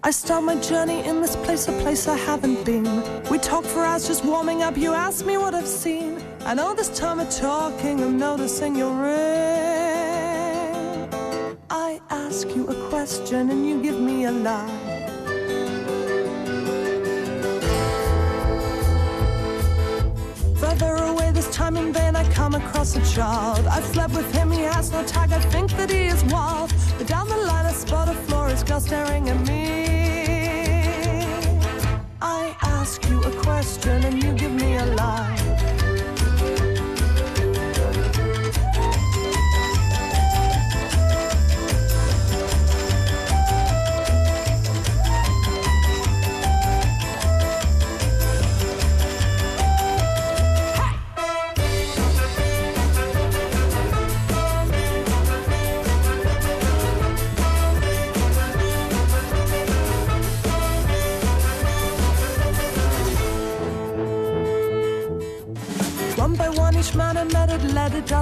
I start my journey in this place, a place I haven't been. We talk for hours just warming up, you ask me what I've seen. And all this time of talking, I'm noticing your ring. I ask you a question and you give me a lie. Further away this time in vain, I come across a child. I fled with him, he has no tag, I think that he is wild. But down the line, I spot a florist girl staring at me. I ask you a question and you give me a lie.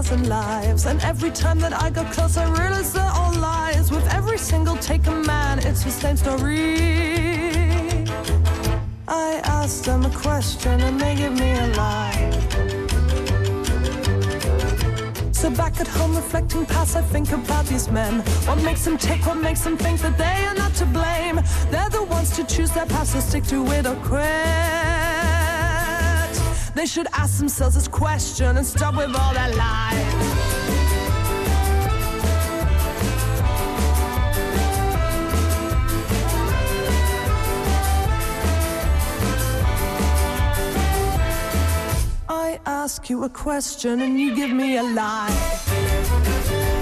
Dozen lives. And every time that I got close, I realized they're all lies. With every single take a man, it's the same story. I asked them a question and they give me a lie. So back at home reflecting past, I think about these men. What makes them tick, what makes them think that they are not to blame? They're the ones to choose their path, so stick to it or quit. They should ask themselves this question and stop with all that lies. I ask you a question and you give me a lie.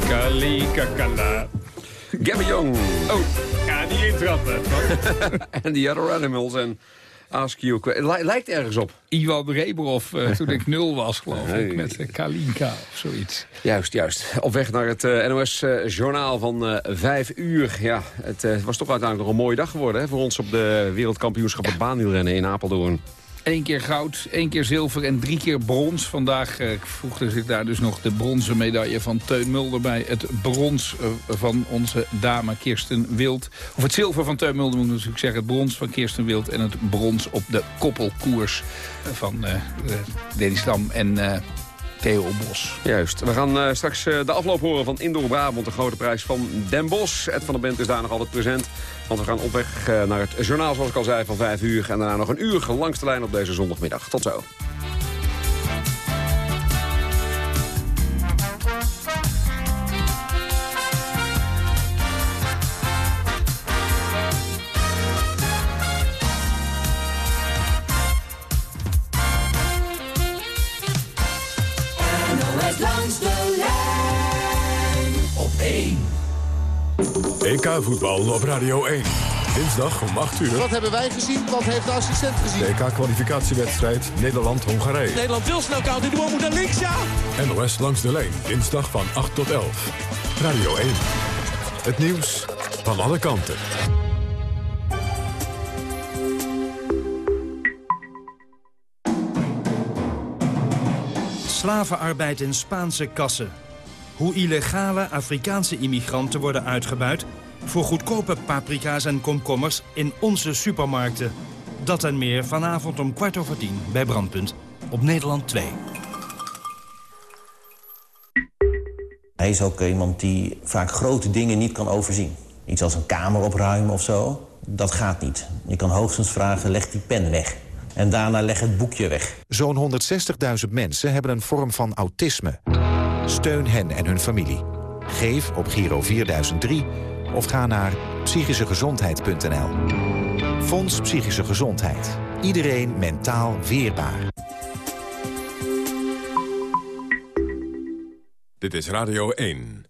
Kalika kala. Gabby Young. Oh, ga die intrappen. en the other animals en... Ask You. Lijkt ergens op. Ivan Rebrov, uh, toen ik nul was, geloof ik. Met uh, Kalinka of zoiets. Juist, juist. Op weg naar het uh, NOS-journaal van vijf uur. Ja, het was toch uiteindelijk nog een mooie dag geworden... Hè, voor ons op de wereldkampioenschappen baanwielrennen in Apeldoorn. Eén keer goud, één keer zilver en drie keer brons. Vandaag eh, voegde zich daar dus nog de bronzen medaille van Teun Mulder bij. Het brons eh, van onze dame Kirsten Wild. Of het zilver van Teun Mulder moet ik natuurlijk zeggen. Het brons van Kirsten Wild en het brons op de koppelkoers van uh, Denny Stam en... Uh, Theo Bos. Juist. We gaan uh, straks uh, de afloop horen van Indoor Brabant, de grote prijs van Den Bosch. Ed van der Bent is daar nog altijd present. Want we gaan op weg uh, naar het journaal, zoals ik al zei, van 5 uur. En daarna nog een uur langs de lijn op deze zondagmiddag. Tot zo. EK voetbal op Radio 1. Dinsdag om 8 uur. Wat hebben wij gezien? Wat heeft de assistent gezien? EK-kwalificatiewedstrijd Nederland-Hongarije. Nederland wil snel koud in de moet naar links, ja! NOS langs de lijn. Dinsdag van 8 tot 11. Radio 1. Het nieuws van alle kanten. Slavenarbeid in Spaanse kassen. Hoe illegale Afrikaanse immigranten worden uitgebuit... voor goedkope paprika's en komkommers in onze supermarkten. Dat en meer vanavond om kwart over tien bij Brandpunt op Nederland 2. Hij is ook iemand die vaak grote dingen niet kan overzien. Iets als een kamer opruimen of zo, dat gaat niet. Je kan hoogstens vragen, leg die pen weg. En daarna leg het boekje weg. Zo'n 160.000 mensen hebben een vorm van autisme. Steun hen en hun familie. Geef op Giro 4003 of ga naar psychischegezondheid.nl. Fonds Psychische Gezondheid. Iedereen mentaal weerbaar. Dit is Radio 1.